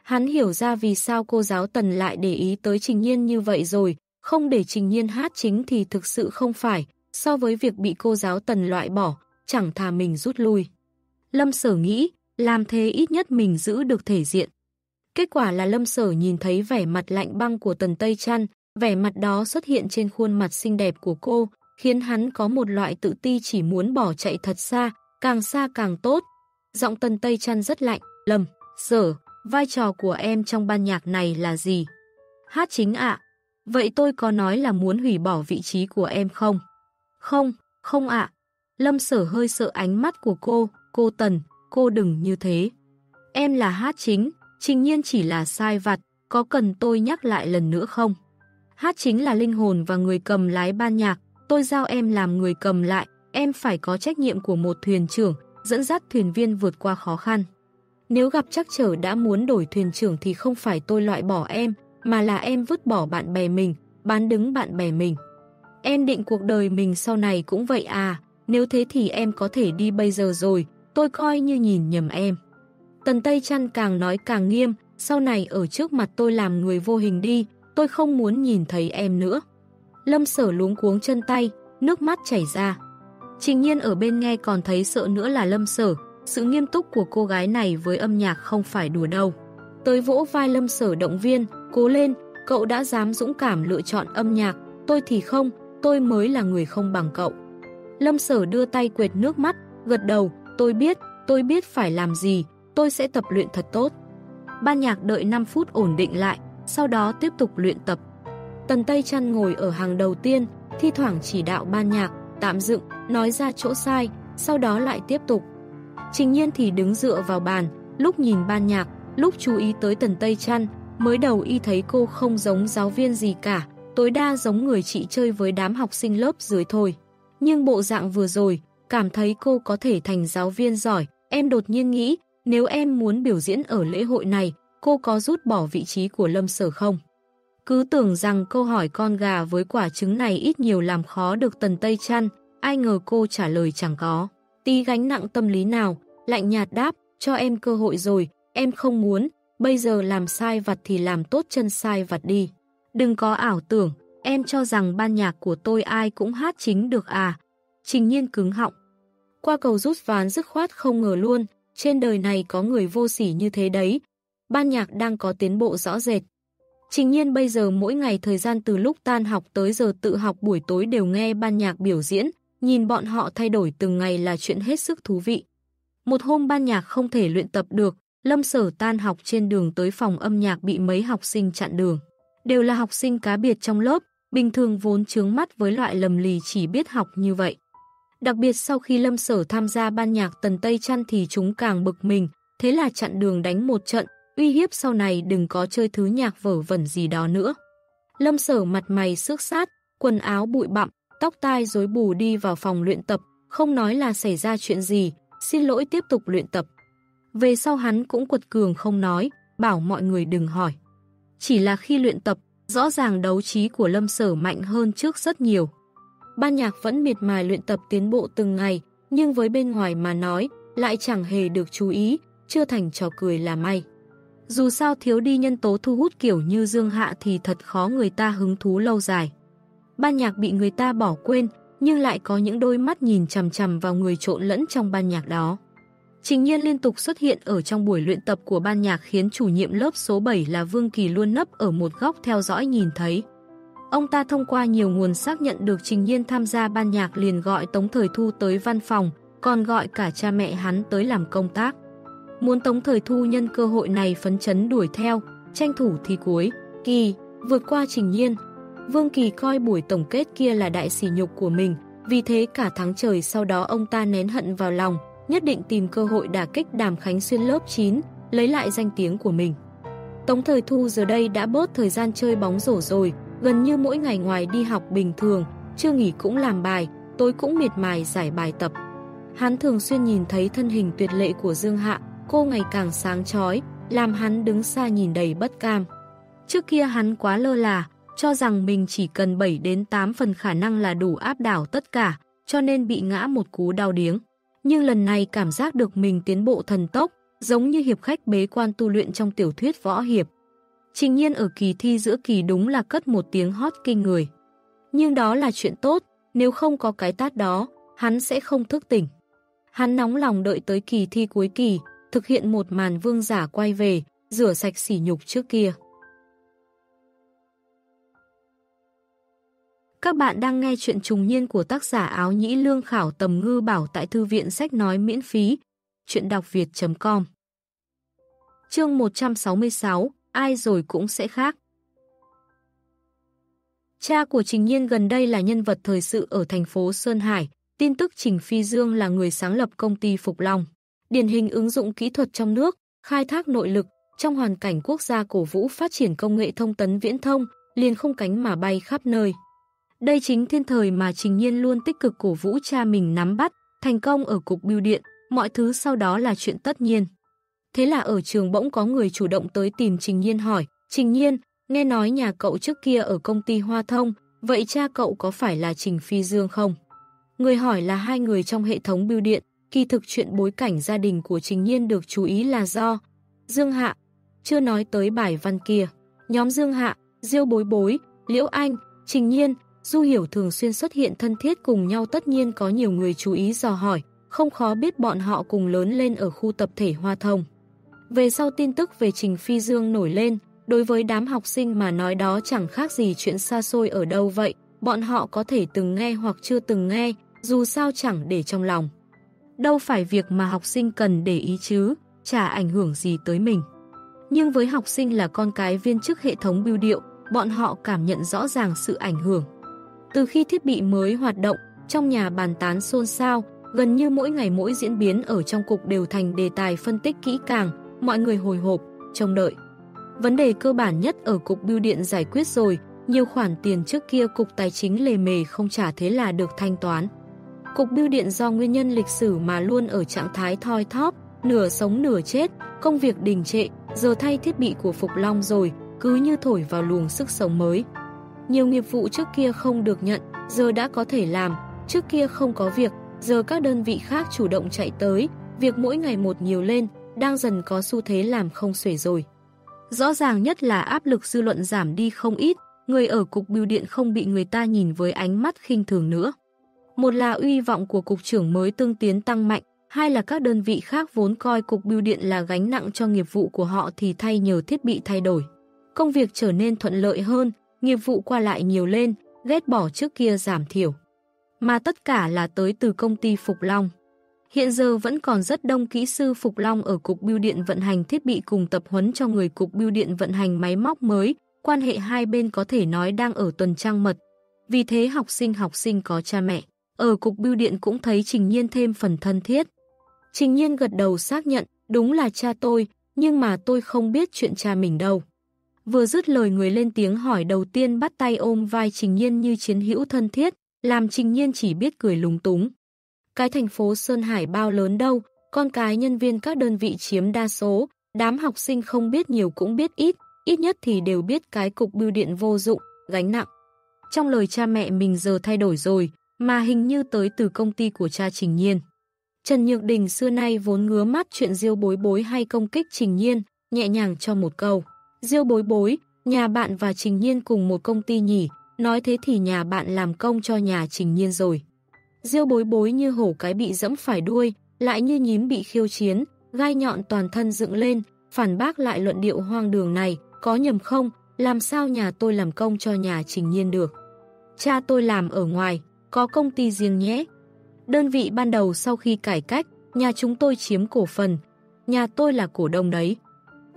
[SPEAKER 1] Hắn hiểu ra vì sao cô giáo Tần lại để ý tới Trình Nhiên như vậy rồi, không để Trình Nhiên hát chính thì thực sự không phải, so với việc bị cô giáo Tần loại bỏ, chẳng thà mình rút lui. Lâm sở nghĩ, làm thế ít nhất mình giữ được thể diện. Kết quả là Lâm sở nhìn thấy vẻ mặt lạnh băng của Tần Tây Trăn, vẻ mặt đó xuất hiện trên khuôn mặt xinh đẹp của cô, khiến hắn có một loại tự ti chỉ muốn bỏ chạy thật xa, càng xa càng tốt. Giọng Tần Tây Trăn rất lạnh, Lâm, sở, vai trò của em trong ban nhạc này là gì? Hát chính ạ. Vậy tôi có nói là muốn hủy bỏ vị trí của em không? Không, không ạ. Lâm sở hơi sợ ánh mắt của cô, cô Tần, cô đừng như thế. Em là hát chính, trình nhiên chỉ là sai vặt, có cần tôi nhắc lại lần nữa không? Hát chính là linh hồn và người cầm lái ban nhạc, tôi giao em làm người cầm lại, em phải có trách nhiệm của một thuyền trưởng, dẫn dắt thuyền viên vượt qua khó khăn. Nếu gặp chắc trở đã muốn đổi thuyền trưởng thì không phải tôi loại bỏ em, mà là em vứt bỏ bạn bè mình, bán đứng bạn bè mình. Em định cuộc đời mình sau này cũng vậy à, nếu thế thì em có thể đi bây giờ rồi, tôi coi như nhìn nhầm em. Tần Tây Trăn càng nói càng nghiêm, sau này ở trước mặt tôi làm người vô hình đi, tôi không muốn nhìn thấy em nữa. Lâm sở luống cuống chân tay, nước mắt chảy ra. Trình nhiên ở bên nghe còn thấy sợ nữa là lâm sở, sự nghiêm túc của cô gái này với âm nhạc không phải đùa đâu. Tới vỗ vai lâm sở động viên, cố lên, cậu đã dám dũng cảm lựa chọn âm nhạc, tôi thì không, tôi mới là người không bằng cậu. Lâm sở đưa tay quệt nước mắt, gật đầu, tôi biết, tôi biết phải làm gì, tôi sẽ tập luyện thật tốt. Ban nhạc đợi 5 phút ổn định lại, sau đó tiếp tục luyện tập. Tần Tây Trăn ngồi ở hàng đầu tiên, thi thoảng chỉ đạo ban nhạc, tạm dựng, nói ra chỗ sai, sau đó lại tiếp tục. Trình nhiên thì đứng dựa vào bàn, lúc nhìn ban nhạc, lúc chú ý tới Tần Tây Trăn, mới đầu y thấy cô không giống giáo viên gì cả, tối đa giống người chị chơi với đám học sinh lớp dưới thôi. Nhưng bộ dạng vừa rồi, cảm thấy cô có thể thành giáo viên giỏi, em đột nhiên nghĩ, nếu em muốn biểu diễn ở lễ hội này, cô có rút bỏ vị trí của Lâm Sở không? Cứ tưởng rằng câu hỏi con gà với quả trứng này ít nhiều làm khó được Tần Tây Trăn, ai ngờ cô trả lời chẳng có. Tí gánh nặng tâm lý nào, lạnh nhạt đáp, cho em cơ hội rồi, em không muốn, bây giờ làm sai vặt thì làm tốt chân sai vặt đi. Đừng có ảo tưởng, em cho rằng ban nhạc của tôi ai cũng hát chính được à. Trình nhiên cứng họng. Qua cầu rút ván dứt khoát không ngờ luôn, trên đời này có người vô sỉ như thế đấy. Ban nhạc đang có tiến bộ rõ rệt. Trình nhiên bây giờ mỗi ngày thời gian từ lúc tan học tới giờ tự học buổi tối đều nghe ban nhạc biểu diễn, nhìn bọn họ thay đổi từng ngày là chuyện hết sức thú vị. Một hôm ban nhạc không thể luyện tập được, Lâm Sở tan học trên đường tới phòng âm nhạc bị mấy học sinh chặn đường. Đều là học sinh cá biệt trong lớp, bình thường vốn chướng mắt với loại lầm lì chỉ biết học như vậy. Đặc biệt sau khi Lâm Sở tham gia ban nhạc Tần Tây Trăn thì chúng càng bực mình, thế là chặn đường đánh một trận, uy hiếp sau này đừng có chơi thứ nhạc vở vẩn gì đó nữa. Lâm Sở mặt mày xước sát, quần áo bụi bặm, tóc tai rối bù đi vào phòng luyện tập, không nói là xảy ra chuyện gì, xin lỗi tiếp tục luyện tập. Về sau hắn cũng quật cường không nói, bảo mọi người đừng hỏi. Chỉ là khi luyện tập, rõ ràng đấu trí của Lâm Sở mạnh hơn trước rất nhiều. Ban nhạc vẫn miệt mài luyện tập tiến bộ từng ngày, nhưng với bên ngoài mà nói, lại chẳng hề được chú ý, chưa thành trò cười là may. Dù sao thiếu đi nhân tố thu hút kiểu như Dương Hạ thì thật khó người ta hứng thú lâu dài. Ban nhạc bị người ta bỏ quên, nhưng lại có những đôi mắt nhìn chằm chằm vào người trộn lẫn trong ban nhạc đó. Trình nhiên liên tục xuất hiện ở trong buổi luyện tập của ban nhạc khiến chủ nhiệm lớp số 7 là Vương Kỳ luôn nấp ở một góc theo dõi nhìn thấy. Ông ta thông qua nhiều nguồn xác nhận được Trình Nhiên tham gia ban nhạc liền gọi Tống Thời Thu tới văn phòng, còn gọi cả cha mẹ hắn tới làm công tác. Muốn Tống Thời Thu nhân cơ hội này phấn chấn đuổi theo, tranh thủ thi cuối, kỳ, vượt qua Trình Nhiên. Vương Kỳ coi buổi tổng kết kia là đại sỉ nhục của mình, vì thế cả tháng trời sau đó ông ta nén hận vào lòng, nhất định tìm cơ hội đả kích Đàm Khánh Xuyên lớp 9, lấy lại danh tiếng của mình. Tống Thời Thu giờ đây đã bớt thời gian chơi bóng rổ rồi, gần như mỗi ngày ngoài đi học bình thường, chưa nghỉ cũng làm bài, tối cũng miệt mài giải bài tập. Hắn thường xuyên nhìn thấy thân hình tuyệt lệ của Dương Hạ, cô ngày càng sáng chói, làm hắn đứng xa nhìn đầy bất cam. Trước kia hắn quá lơ là, cho rằng mình chỉ cần 7 đến 8 phần khả năng là đủ áp đảo tất cả, cho nên bị ngã một cú đau điếng. Nhưng lần này cảm giác được mình tiến bộ thần tốc, giống như hiệp khách bế quan tu luyện trong tiểu thuyết võ hiệp. Trình nhiên ở kỳ thi giữa kỳ đúng là cất một tiếng hót kinh người. Nhưng đó là chuyện tốt, nếu không có cái tát đó, hắn sẽ không thức tỉnh. Hắn nóng lòng đợi tới kỳ thi cuối kỳ, thực hiện một màn vương giả quay về, rửa sạch sỉ nhục trước kia. Các bạn đang nghe chuyện trùng niên của tác giả áo nhĩ lương khảo tầm ngư bảo tại thư viện sách nói miễn phí. Chuyện đọc việt.com Chương 166 Ai rồi cũng sẽ khác Cha của Trình Nhiên gần đây là nhân vật thời sự ở thành phố Sơn Hải, tin tức Trình Phi Dương là người sáng lập công ty Phục Long. Điển hình ứng dụng kỹ thuật trong nước, khai thác nội lực, trong hoàn cảnh quốc gia cổ vũ phát triển công nghệ thông tấn viễn thông, liền không cánh mà bay khắp nơi. Đây chính thiên thời mà Trình Nhiên luôn tích cực cổ vũ cha mình nắm bắt, thành công ở cục bưu điện, mọi thứ sau đó là chuyện tất nhiên. Thế là ở trường bỗng có người chủ động tới tìm Trình Nhiên hỏi, Trình Nhiên, nghe nói nhà cậu trước kia ở công ty Hoa Thông, vậy cha cậu có phải là Trình Phi Dương không? Người hỏi là hai người trong hệ thống bưu điện, kỳ thực chuyện bối cảnh gia đình của Trình Nhiên được chú ý là do Dương Hạ, chưa nói tới bài văn kia. Nhóm Dương Hạ, Diêu Bối Bối, Liễu Anh, Trình Nhiên, Du Hiểu thường xuyên xuất hiện thân thiết cùng nhau tất nhiên có nhiều người chú ý dò hỏi, không khó biết bọn họ cùng lớn lên ở khu tập thể Hoa Thông. Về sau tin tức về Trình Phi Dương nổi lên, đối với đám học sinh mà nói đó chẳng khác gì chuyện xa xôi ở đâu vậy, bọn họ có thể từng nghe hoặc chưa từng nghe, dù sao chẳng để trong lòng. Đâu phải việc mà học sinh cần để ý chứ, chả ảnh hưởng gì tới mình. Nhưng với học sinh là con cái viên chức hệ thống bưu điệu, bọn họ cảm nhận rõ ràng sự ảnh hưởng. Từ khi thiết bị mới hoạt động, trong nhà bàn tán xôn xao, gần như mỗi ngày mỗi diễn biến ở trong cục đều thành đề tài phân tích kỹ càng, mọi người hồi hộp, trông đợi. Vấn đề cơ bản nhất ở cục bưu điện giải quyết rồi, nhiều khoản tiền trước kia cục tài chính lề mề không trả thế là được thanh toán. Cục bưu điện do nguyên nhân lịch sử mà luôn ở trạng thái thoi thóp, nửa sống nửa chết, công việc đình trệ, giờ thay thiết bị của Phục Long rồi, cứ như thổi vào luồng sức sống mới. Nhiều nghiệp vụ trước kia không được nhận, giờ đã có thể làm, trước kia không có việc, giờ các đơn vị khác chủ động chạy tới, việc mỗi ngày một nhiều lên, đang dần có xu thế làm không xuể rồi. Rõ ràng nhất là áp lực dư luận giảm đi không ít, người ở cục bưu điện không bị người ta nhìn với ánh mắt khinh thường nữa. Một là uy vọng của cục trưởng mới tương tiến tăng mạnh, hai là các đơn vị khác vốn coi cục bưu điện là gánh nặng cho nghiệp vụ của họ thì thay nhờ thiết bị thay đổi. Công việc trở nên thuận lợi hơn, nghiệp vụ qua lại nhiều lên, ghét bỏ trước kia giảm thiểu. Mà tất cả là tới từ công ty Phục Long. Hiện giờ vẫn còn rất đông kỹ sư Phục Long ở Cục Bưu điện vận hành thiết bị cùng tập huấn cho người Cục Bưu điện vận hành máy móc mới, quan hệ hai bên có thể nói đang ở tuần trăng mật. Vì thế học sinh học sinh có cha mẹ, ở Cục Bưu điện cũng thấy Trình Nhiên thêm phần thân thiết. Trình Nhiên gật đầu xác nhận, đúng là cha tôi, nhưng mà tôi không biết chuyện cha mình đâu. Vừa dứt lời người lên tiếng hỏi đầu tiên bắt tay ôm vai Trình Nhiên như chiến hữu thân thiết, làm Trình Nhiên chỉ biết cười lúng túng. Cái thành phố Sơn Hải bao lớn đâu, con cái nhân viên các đơn vị chiếm đa số, đám học sinh không biết nhiều cũng biết ít, ít nhất thì đều biết cái cục bưu điện vô dụng, gánh nặng. Trong lời cha mẹ mình giờ thay đổi rồi, mà hình như tới từ công ty của cha Trình Nhiên. Trần Nhược Đình xưa nay vốn ngứa mắt chuyện diêu bối bối hay công kích Trình Nhiên, nhẹ nhàng cho một câu. Diêu bối bối, nhà bạn và Trình Nhiên cùng một công ty nhỉ, nói thế thì nhà bạn làm công cho nhà Trình Nhiên rồi. Diêu bối bối như hổ cái bị dẫm phải đuôi, lại như nhím bị khiêu chiến, gai nhọn toàn thân dựng lên, phản bác lại luận điệu hoang đường này, có nhầm không, làm sao nhà tôi làm công cho nhà Trình Nhiên được. Cha tôi làm ở ngoài, có công ty riêng nhé. Đơn vị ban đầu sau khi cải cách, nhà chúng tôi chiếm cổ phần, nhà tôi là cổ đông đấy.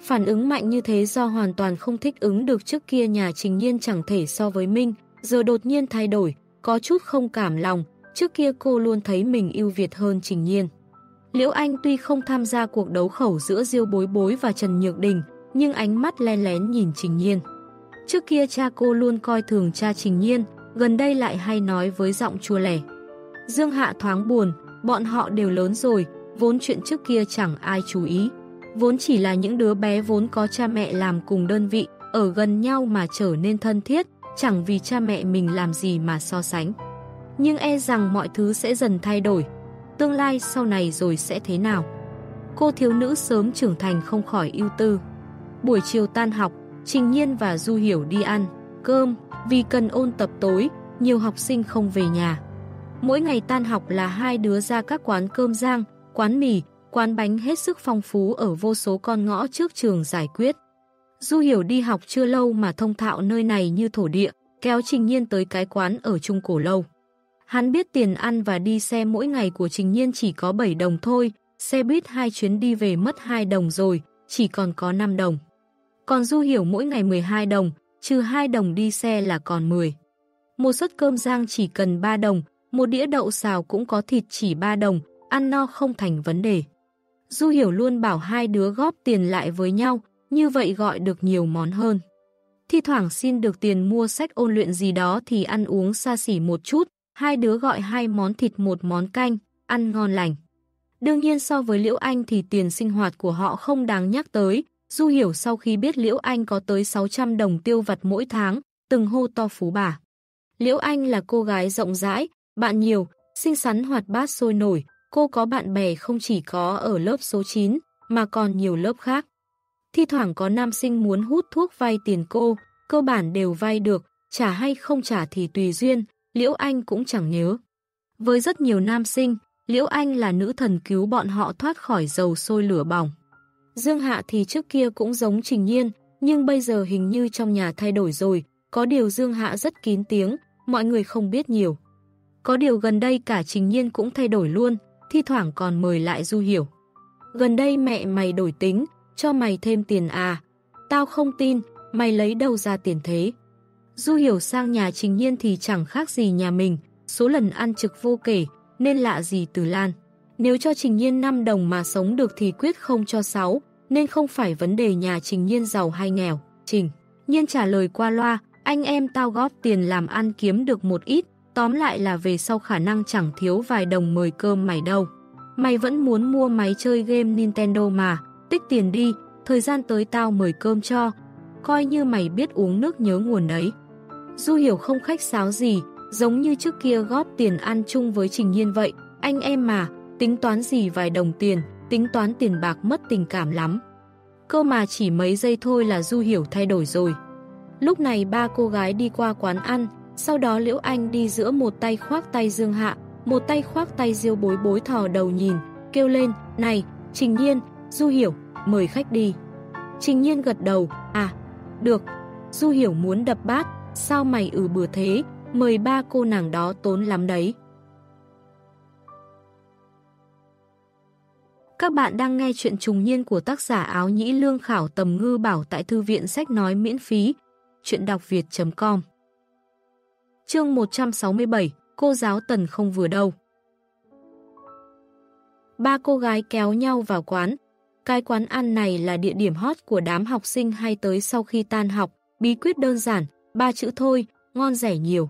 [SPEAKER 1] Phản ứng mạnh như thế do hoàn toàn không thích ứng được trước kia nhà Trình Nhiên chẳng thể so với Minh, giờ đột nhiên thay đổi, có chút không cảm lòng, trước kia cô luôn thấy mình ưu việt hơn Trình Nhiên. Liễu Anh tuy không tham gia cuộc đấu khẩu giữa Diêu Bối Bối và Trần Nhược Đình, nhưng ánh mắt len lén nhìn Trình Nhiên. Trước kia cha cô luôn coi thường cha Trình Nhiên, gần đây lại hay nói với giọng chua lẻ. Dương Hạ thoáng buồn, bọn họ đều lớn rồi, vốn chuyện trước kia chẳng ai chú ý. Vốn chỉ là những đứa bé vốn có cha mẹ làm cùng đơn vị, ở gần nhau mà trở nên thân thiết, chẳng vì cha mẹ mình làm gì mà so sánh. Nhưng e rằng mọi thứ sẽ dần thay đổi. Tương lai sau này rồi sẽ thế nào? Cô thiếu nữ sớm trưởng thành không khỏi ưu tư. Buổi chiều tan học, Trình Nhiên và Du Hiểu đi ăn, cơm, vì cần ôn tập tối, nhiều học sinh không về nhà. Mỗi ngày tan học là hai đứa ra các quán cơm rang, quán mì, quán bánh hết sức phong phú ở vô số con ngõ trước trường giải quyết. Du Hiểu đi học chưa lâu mà thông thạo nơi này như thổ địa, kéo Trình Nhiên tới cái quán ở Trung Cổ Lâu. Hắn biết tiền ăn và đi xe mỗi ngày của Trình Nhiên chỉ có 7 đồng thôi, xe buýt hai chuyến đi về mất 2 đồng rồi, chỉ còn có 5 đồng. Còn Du Hiểu mỗi ngày 12 đồng, trừ 2 đồng đi xe là còn 10. Một suất cơm rang chỉ cần 3 đồng, một đĩa đậu xào cũng có thịt chỉ 3 đồng, ăn no không thành vấn đề. Du Hiểu luôn bảo hai đứa góp tiền lại với nhau, như vậy gọi được nhiều món hơn. Thi thoảng xin được tiền mua sách ôn luyện gì đó thì ăn uống xa xỉ một chút, hai đứa gọi hai món thịt một món canh, ăn ngon lành. Đương nhiên so với Liễu Anh thì tiền sinh hoạt của họ không đáng nhắc tới, Du Hiểu sau khi biết Liễu Anh có tới 600 đồng tiêu vặt mỗi tháng, từng hô to phú bà. Liễu Anh là cô gái rộng rãi, bạn nhiều, xinh xắn hoạt bát sôi nổi, cô có bạn bè không chỉ có ở lớp số 9, mà còn nhiều lớp khác. Thi thoảng có nam sinh muốn hút thuốc vay tiền cô, cơ bản đều vay được, trả hay không trả thì tùy duyên, Liễu Anh cũng chẳng nhớ. Với rất nhiều nam sinh, Liễu Anh là nữ thần cứu bọn họ thoát khỏi dầu sôi lửa bỏng. Dương Hạ thì trước kia cũng giống Trình Nhiên, nhưng bây giờ hình như trong nhà thay đổi rồi, có điều Dương Hạ rất kín tiếng, mọi người không biết nhiều. Có điều gần đây cả Trình Nhiên cũng thay đổi luôn, thi thoảng còn mời lại Du Hiểu. Gần đây mẹ mày đổi tính, cho mày thêm tiền à. Tao không tin, mày lấy đâu ra tiền thế. Du Hiểu sang nhà Trình Nhiên thì chẳng khác gì nhà mình, số lần ăn trực vô kể, nên lạ gì từ Lan. Nếu cho Trình Nhiên 5 đồng mà sống được thì quyết không cho 6, nên không phải vấn đề nhà Trình Nhiên giàu hay nghèo. Trình Nhiên trả lời qua loa, anh em tao góp tiền làm ăn kiếm được một ít, tóm lại là về sau khả năng chẳng thiếu vài đồng mời cơm mày đâu. Mày vẫn muốn mua máy chơi game Nintendo mà, tích tiền đi, thời gian tới tao mời cơm cho, coi như mày biết uống nước nhớ nguồn đấy. Du hiểu không khách sáo gì, giống như trước kia góp tiền ăn chung với Trình Nhiên vậy, anh em mà, tính toán gì vài đồng tiền, tính toán tiền bạc mất tình cảm lắm. Cơ mà chỉ mấy giây thôi là Du hiểu thay đổi rồi. Lúc này ba cô gái đi qua quán ăn, sau đó Liễu Anh đi giữa một tay khoác tay Dương Hạ, một tay khoác tay Diêu bối bối thò đầu nhìn, kêu lên, này, Trình Nhiên, Du Hiểu, mời khách đi. Trình Nhiên gật đầu, à, được, Du Hiểu muốn đập bát, sao mày ử ừ bừa thế, mời ba cô nàng đó tốn lắm đấy. Các bạn đang nghe chuyện trùng niên của tác giả áo nhĩ lương khảo tầm ngư bảo tại thư viện sách nói miễn phí, chuyện đọc việt.com Chương 167, cô giáo tần không vừa đâu. Ba cô gái kéo nhau vào quán. Cái quán ăn này là địa điểm hot của đám học sinh hay tới sau khi tan học, bí quyết đơn giản, ba chữ thôi, ngon rẻ nhiều.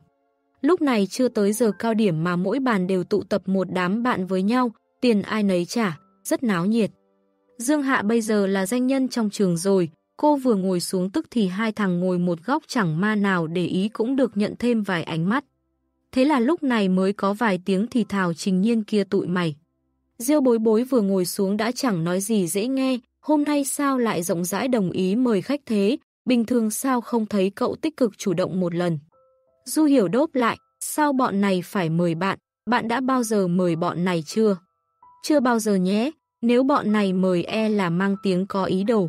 [SPEAKER 1] Lúc này chưa tới giờ cao điểm mà mỗi bàn đều tụ tập một đám bạn với nhau, tiền ai nấy trả, rất náo nhiệt. Dương Hạ bây giờ là danh nhân trong trường rồi, cô vừa ngồi xuống tức thì hai thằng ngồi một góc chẳng ma nào để ý cũng được nhận thêm vài ánh mắt. Thế là lúc này mới có vài tiếng thì thào trình nhiên kia tụi mày. Diêu bối bối vừa ngồi xuống đã chẳng nói gì dễ nghe, hôm nay sao lại rộng rãi đồng ý mời khách thế, bình thường sao không thấy cậu tích cực chủ động một lần. Du hiểu đốp lại, sao bọn này phải mời bạn, bạn đã bao giờ mời bọn này chưa? Chưa bao giờ nhé, nếu bọn này mời e là mang tiếng có ý đồ.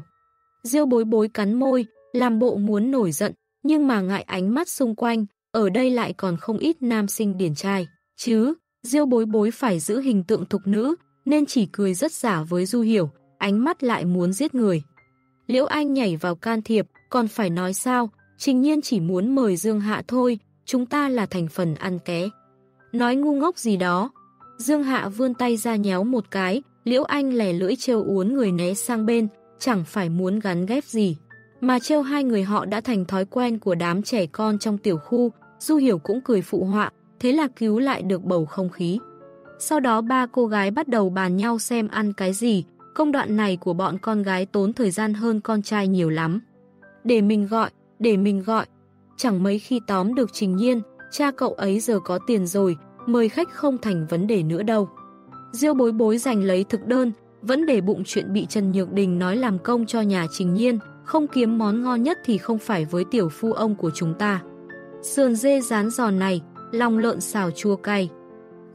[SPEAKER 1] Diêu bối bối cắn môi, làm bộ muốn nổi giận, nhưng mà ngại ánh mắt xung quanh, ở đây lại còn không ít nam sinh điển trai. Chứ, Diêu bối bối phải giữ hình tượng thục nữ, nên chỉ cười rất giả với Du Hiểu, ánh mắt lại muốn giết người. Liễu Anh nhảy vào can thiệp, còn phải nói sao, trình nhiên chỉ muốn mời Dương Hạ thôi, chúng ta là thành phần ăn ké. Nói ngu ngốc gì đó. Dương Hạ vươn tay ra nhéo một cái, Liễu Anh lẻ lưỡi trêu uốn người né sang bên, chẳng phải muốn gắn ghép gì. Mà trêu hai người họ đã thành thói quen của đám trẻ con trong tiểu khu, Du Hiểu cũng cười phụ họa, thế là cứu lại được bầu không khí. Sau đó ba cô gái bắt đầu bàn nhau xem ăn cái gì, công đoạn này của bọn con gái tốn thời gian hơn con trai nhiều lắm. Để mình gọi, để mình gọi. Chẳng mấy khi tóm được Trình Nhiên, cha cậu ấy giờ có tiền rồi, mời khách không thành vấn đề nữa đâu. Diêu bối bối giành lấy thực đơn, vẫn để bụng chuyện bị Trần Nhược Đình nói làm công cho nhà Trình Nhiên, không kiếm món ngon nhất thì không phải với tiểu phu ông của chúng ta. Sườn dê rán giòn này, lòng lợn xào chua cay.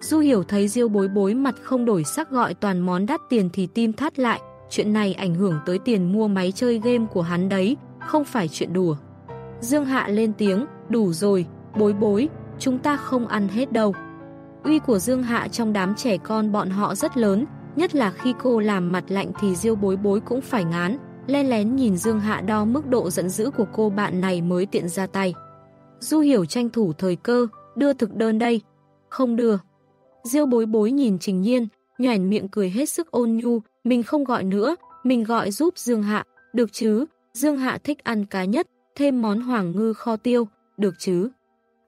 [SPEAKER 1] Du hiểu thấy Diêu bối bối mặt không đổi sắc gọi toàn món đắt tiền thì tim thắt lại, chuyện này ảnh hưởng tới tiền mua máy chơi game của hắn đấy, không phải chuyện đùa. Dương Hạ lên tiếng, đủ rồi, bối bối, chúng ta không ăn hết đâu. Uy của Dương Hạ trong đám trẻ con bọn họ rất lớn, nhất là khi cô làm mặt lạnh thì Diêu bối bối cũng phải ngán, len lén nhìn Dương Hạ đo mức độ giận dữ của cô bạn này mới tiện ra tay. Du hiểu tranh thủ thời cơ, đưa thực đơn đây. Không đưa. Diêu bối bối nhìn Trình Nhiên, nhoẻn miệng cười hết sức ôn nhu, mình không gọi nữa, mình gọi giúp Dương Hạ, được chứ, Dương Hạ thích ăn cá nhất, thêm món hoàng ngư kho tiêu, được chứ.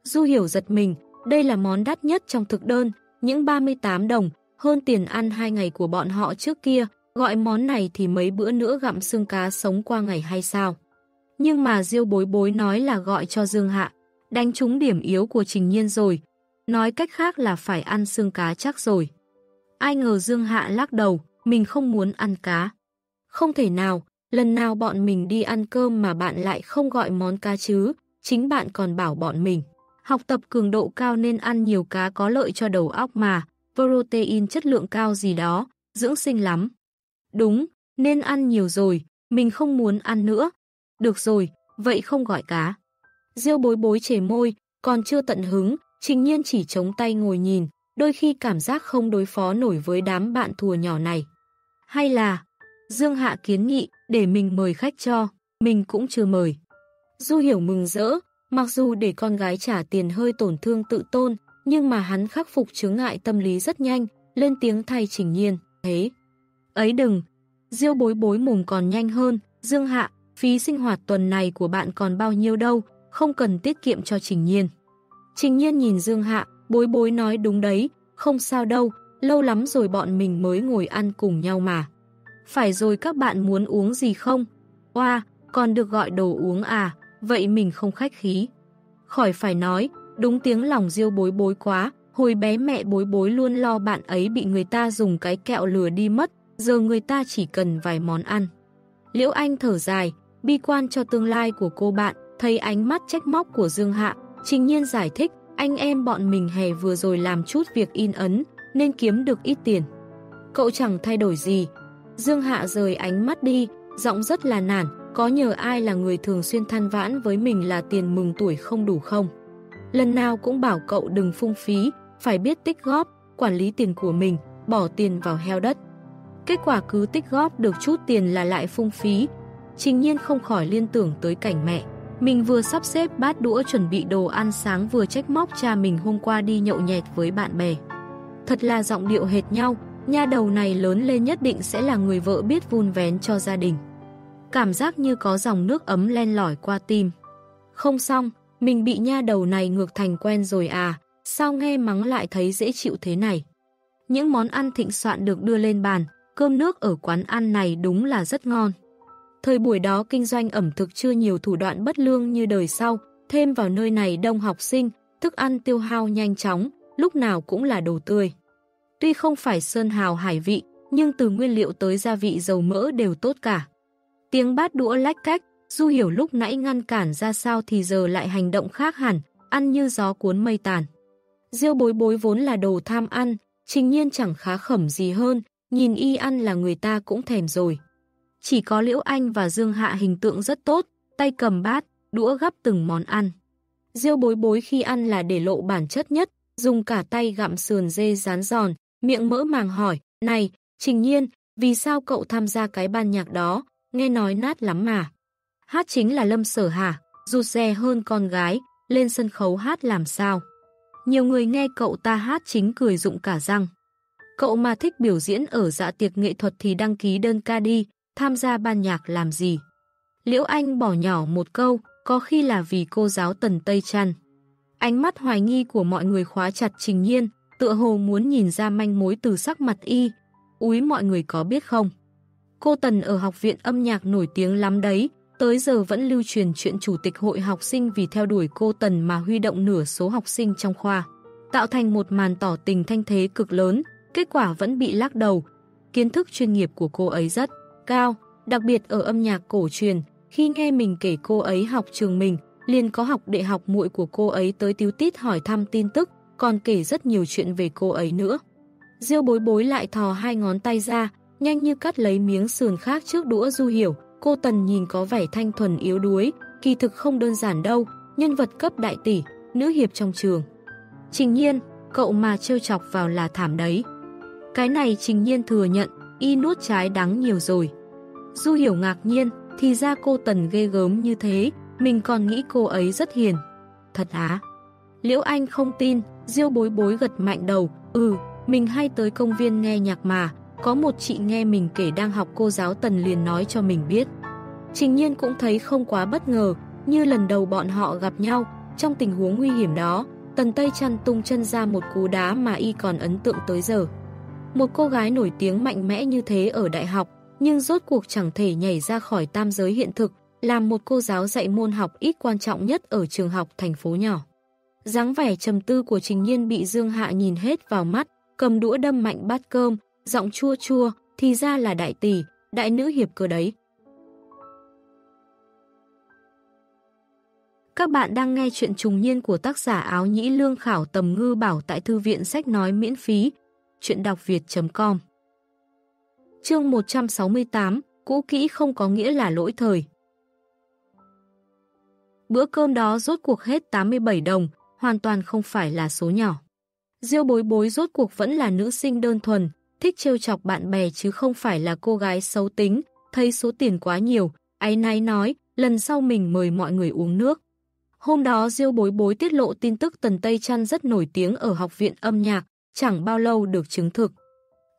[SPEAKER 1] Du hiểu giật mình, đây là món đắt nhất trong thực đơn, những 38 đồng, hơn tiền ăn hai ngày của bọn họ trước kia, gọi món này thì mấy bữa nữa gặm xương cá sống qua ngày hay sao. Nhưng mà Diêu bối bối nói là gọi cho Dương Hạ, đánh trúng điểm yếu của Trình Nhiên rồi, nói cách khác là phải ăn xương cá chắc rồi. Ai ngờ Dương Hạ lắc đầu, mình không muốn ăn cá. Không thể nào, lần nào bọn mình đi ăn cơm mà bạn lại không gọi món cá chứ, chính bạn còn bảo bọn mình. Học tập cường độ cao nên ăn nhiều cá có lợi cho đầu óc mà, protein chất lượng cao gì đó, dưỡng sinh lắm. Đúng, nên ăn nhiều rồi, mình không muốn ăn nữa. Được rồi, vậy không gọi cá. Diêu bối bối chề môi, còn chưa tận hứng, trình nhiên chỉ chống tay ngồi nhìn, đôi khi cảm giác không đối phó nổi với đám bạn thùa nhỏ này. Hay là, Dương Hạ kiến nghị để mình mời khách cho, mình cũng chưa mời. Du hiểu mừng rỡ, mặc dù để con gái trả tiền hơi tổn thương tự tôn, nhưng mà hắn khắc phục chướng ngại tâm lý rất nhanh, lên tiếng thay trình nhiên, thế. Ấy đừng, diêu bối bối mồm còn nhanh hơn, Dương Hạ, phí sinh hoạt tuần này của bạn còn bao nhiêu đâu, không cần tiết kiệm cho trình nhiên. Trình nhiên nhìn Dương Hạ, bối bối nói đúng đấy, không sao đâu, lâu lắm rồi bọn mình mới ngồi ăn cùng nhau mà. Phải rồi các bạn muốn uống gì không? Oa, còn được gọi đồ uống à, vậy mình không khách khí. Khỏi phải nói, đúng tiếng lòng diêu bối bối quá, hồi bé mẹ bối bối luôn lo bạn ấy bị người ta dùng cái kẹo lừa đi mất, giờ người ta chỉ cần vài món ăn. Liễu Anh thở dài, bi quan cho tương lai của cô bạn, thấy ánh mắt trách móc của Dương Hạ, trình nhiên giải thích, anh em bọn mình hè vừa rồi làm chút việc in ấn, nên kiếm được ít tiền. Cậu chẳng thay đổi gì. Dương Hạ rời ánh mắt đi, giọng rất là nản, có nhờ ai là người thường xuyên than vãn với mình là tiền mừng tuổi không đủ không? Lần nào cũng bảo cậu đừng phung phí, phải biết tích góp, quản lý tiền của mình, bỏ tiền vào heo đất. Kết quả cứ tích góp được chút tiền là lại phung phí. Trình nhiên không khỏi liên tưởng tới cảnh mẹ. Mình vừa sắp xếp bát đũa chuẩn bị đồ ăn sáng vừa trách móc cha mình hôm qua đi nhậu nhẹt với bạn bè. Thật là giọng điệu hệt nhau, nha đầu này lớn lên nhất định sẽ là người vợ biết vun vén cho gia đình. Cảm giác như có dòng nước ấm len lỏi qua tim. Không xong, mình bị nha đầu này ngược thành quen rồi à, sao nghe mắng lại thấy dễ chịu thế này. Những món ăn thịnh soạn được đưa lên bàn, cơm nước ở quán ăn này đúng là rất ngon. Thời buổi đó kinh doanh ẩm thực chưa nhiều thủ đoạn bất lương như đời sau, thêm vào nơi này đông học sinh, thức ăn tiêu hao nhanh chóng, lúc nào cũng là đồ tươi. Tuy không phải sơn hào hải vị, nhưng từ nguyên liệu tới gia vị dầu mỡ đều tốt cả. Tiếng bát đũa lách cách, Du hiểu lúc nãy ngăn cản ra sao thì giờ lại hành động khác hẳn, ăn như gió cuốn mây tàn. Diêu bối bối vốn là đồ tham ăn, trình nhiên chẳng khá khẩm gì hơn, nhìn y ăn là người ta cũng thèm rồi. Chỉ có Liễu Anh và Dương Hạ hình tượng rất tốt, tay cầm bát, đũa gắp từng món ăn. Diêu bối bối khi ăn là để lộ bản chất nhất, dùng cả tay gặm sườn dê rán giòn, miệng mỡ màng hỏi, này, Trình Nhiên, vì sao cậu tham gia cái ban nhạc đó, nghe nói nát lắm mà. Hát chính là Lâm Sở Hà, rụt rè hơn con gái, lên sân khấu hát làm sao. Nhiều người nghe cậu ta hát chính cười rụng cả răng. Cậu mà thích biểu diễn ở dạ tiệc nghệ thuật thì đăng ký đơn ca đi, tham gia ban nhạc làm gì. Liễu Anh bỏ nhỏ một câu, có khi là vì cô giáo Tần Tây Trăn. Ánh mắt hoài nghi của mọi người khóa chặt trình nhiên, tựa hồ muốn nhìn ra manh mối từ sắc mặt y. Úi mọi người có biết không? Cô Tần ở học viện âm nhạc nổi tiếng lắm đấy, tới giờ vẫn lưu truyền chuyện chủ tịch hội học sinh vì theo đuổi cô Tần mà huy động nửa số học sinh trong khoa. Tạo thành một màn tỏ tình thanh thế cực lớn, kết quả vẫn bị lắc đầu. Kiến thức chuyên nghiệp của cô ấy rất cao, đặc biệt ở âm nhạc cổ truyền. Khi nghe mình kể cô ấy học trường mình, liền có học đệ học muội của cô ấy tới tiếu tít hỏi thăm tin tức, còn kể rất nhiều chuyện về cô ấy nữa. Diêu bối bối lại thò hai ngón tay ra, nhanh như cắt lấy miếng sườn khác trước đũa Du Hiểu. Cô Tần nhìn có vẻ thanh thuần yếu đuối, kỳ thực không đơn giản đâu, nhân vật cấp đại tỷ, nữ hiệp trong trường. Trình nhiên, cậu mà trêu chọc vào là thảm đấy. Cái này trình nhiên thừa nhận, y nuốt trái đắng nhiều rồi. Du hiểu ngạc nhiên, thì ra cô Tần ghê gớm như thế, mình còn nghĩ cô ấy rất hiền. Thật á? Liễu Anh không tin, Diêu bối bối gật mạnh đầu, ừ, mình hay tới công viên nghe nhạc mà, có một chị nghe mình kể đang học cô giáo Tần liền nói cho mình biết. Trình nhiên cũng thấy không quá bất ngờ, như lần đầu bọn họ gặp nhau, trong tình huống nguy hiểm đó, Tần Tây chăn tung chân ra một cú đá mà y còn ấn tượng tới giờ. Một cô gái nổi tiếng mạnh mẽ như thế ở đại học, nhưng rốt cuộc chẳng thể nhảy ra khỏi tam giới hiện thực, làm một cô giáo dạy môn học ít quan trọng nhất ở trường học thành phố nhỏ dáng vẻ trầm tư của Trình Nhiên bị Dương Hạ nhìn hết vào mắt, cầm đũa đâm mạnh bát cơm, giọng chua chua, thì ra là đại tỷ, đại nữ hiệp cơ đấy. Các bạn đang nghe chuyện trùng niên của tác giả áo nhĩ lương khảo tầm ngư bảo tại thư viện sách nói miễn phí, chuyện đọc việt.com Chương 168, cũ kỹ không có nghĩa là lỗi thời. Bữa cơm đó rốt cuộc hết 87 đồng, hoàn toàn không phải là số nhỏ. Diêu bối bối rốt cuộc vẫn là nữ sinh đơn thuần, thích trêu chọc bạn bè chứ không phải là cô gái xấu tính, thấy số tiền quá nhiều, ái náy nói, lần sau mình mời mọi người uống nước. Hôm đó Diêu bối bối tiết lộ tin tức Tần Tây Trăn rất nổi tiếng ở học viện âm nhạc, chẳng bao lâu được chứng thực.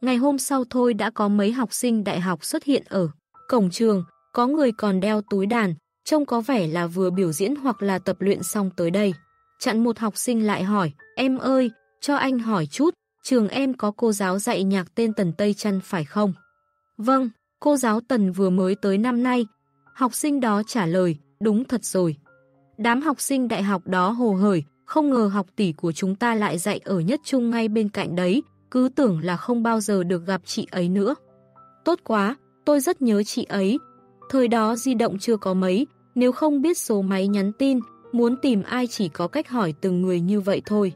[SPEAKER 1] Ngày hôm sau thôi đã có mấy học sinh đại học xuất hiện ở cổng trường, có người còn đeo túi đàn, trông có vẻ là vừa biểu diễn hoặc là tập luyện xong tới đây. Chặn một học sinh lại hỏi, em ơi, cho anh hỏi chút, trường em có cô giáo dạy nhạc tên Tần Tây Trăn phải không? Vâng, cô giáo Tần vừa mới tới năm nay. Học sinh đó trả lời, đúng thật rồi. Đám học sinh đại học đó hồ hởi, không ngờ học tỷ của chúng ta lại dạy ở nhất trung ngay bên cạnh đấy, cứ tưởng là không bao giờ được gặp chị ấy nữa. Tốt quá, tôi rất nhớ chị ấy. Thời đó di động chưa có mấy, nếu không biết số máy nhắn tin, muốn tìm ai chỉ có cách hỏi từng người như vậy thôi.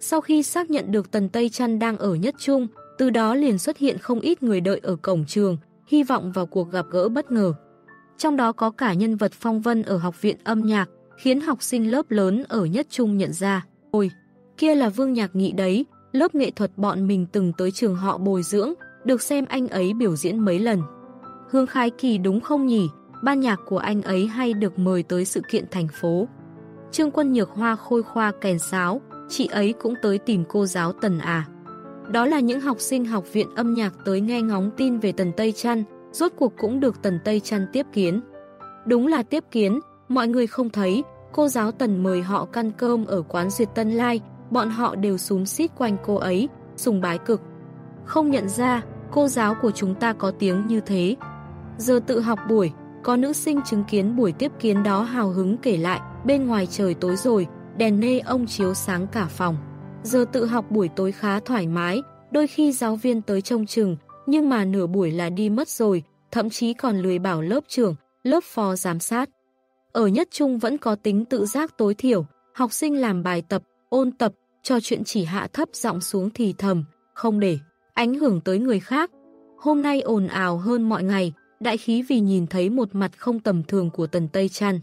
[SPEAKER 1] Sau khi xác nhận được Tần Tây Trăn đang ở nhất trung, từ đó liền xuất hiện không ít người đợi ở cổng trường, hy vọng vào cuộc gặp gỡ bất ngờ. Trong đó có cả nhân vật phong vân ở học viện âm nhạc, khiến học sinh lớp lớn ở nhất trung nhận ra. Ôi, kia là Vương Nhạc Nghị đấy, lớp nghệ thuật bọn mình từng tới trường họ bồi dưỡng, được xem anh ấy biểu diễn mấy lần. Hương Khái Kỳ đúng không nhỉ? Ban nhạc của anh ấy hay được mời tới sự kiện thành phố. Trương Quân Nhược Hoa khôi khoa kèn sáo, chị ấy cũng tới tìm cô giáo Tần à. Đó là những học sinh học viện âm nhạc tới nghe ngóng tin về Tần Tây Trăn, rốt cuộc cũng được Tần Tây Trăn tiếp kiến. Đúng là tiếp kiến, mọi người không thấy, cô giáo Tần mời họ căn cơm ở quán Duyệt Tân Lai, bọn họ đều súng xít quanh cô ấy, sùng bái cực. Không nhận ra, cô giáo của chúng ta có tiếng như thế. Giờ tự học buổi, có nữ sinh chứng kiến buổi tiếp kiến đó hào hứng kể lại, bên ngoài trời tối rồi, đèn nê ông chiếu sáng cả phòng. Giờ tự học buổi tối khá thoải mái, đôi khi giáo viên tới trông chừng, nhưng mà nửa buổi là đi mất rồi, thậm chí còn lười bảo lớp trưởng, lớp phó giám sát. Ở nhất trung vẫn có tính tự giác tối thiểu, học sinh làm bài tập, ôn tập, cho chuyện chỉ hạ thấp giọng xuống thì thầm, không để ảnh hưởng tới người khác. Hôm nay ồn ào hơn mọi ngày, đại khí vì nhìn thấy một mặt không tầm thường của Tần Tây Trăn.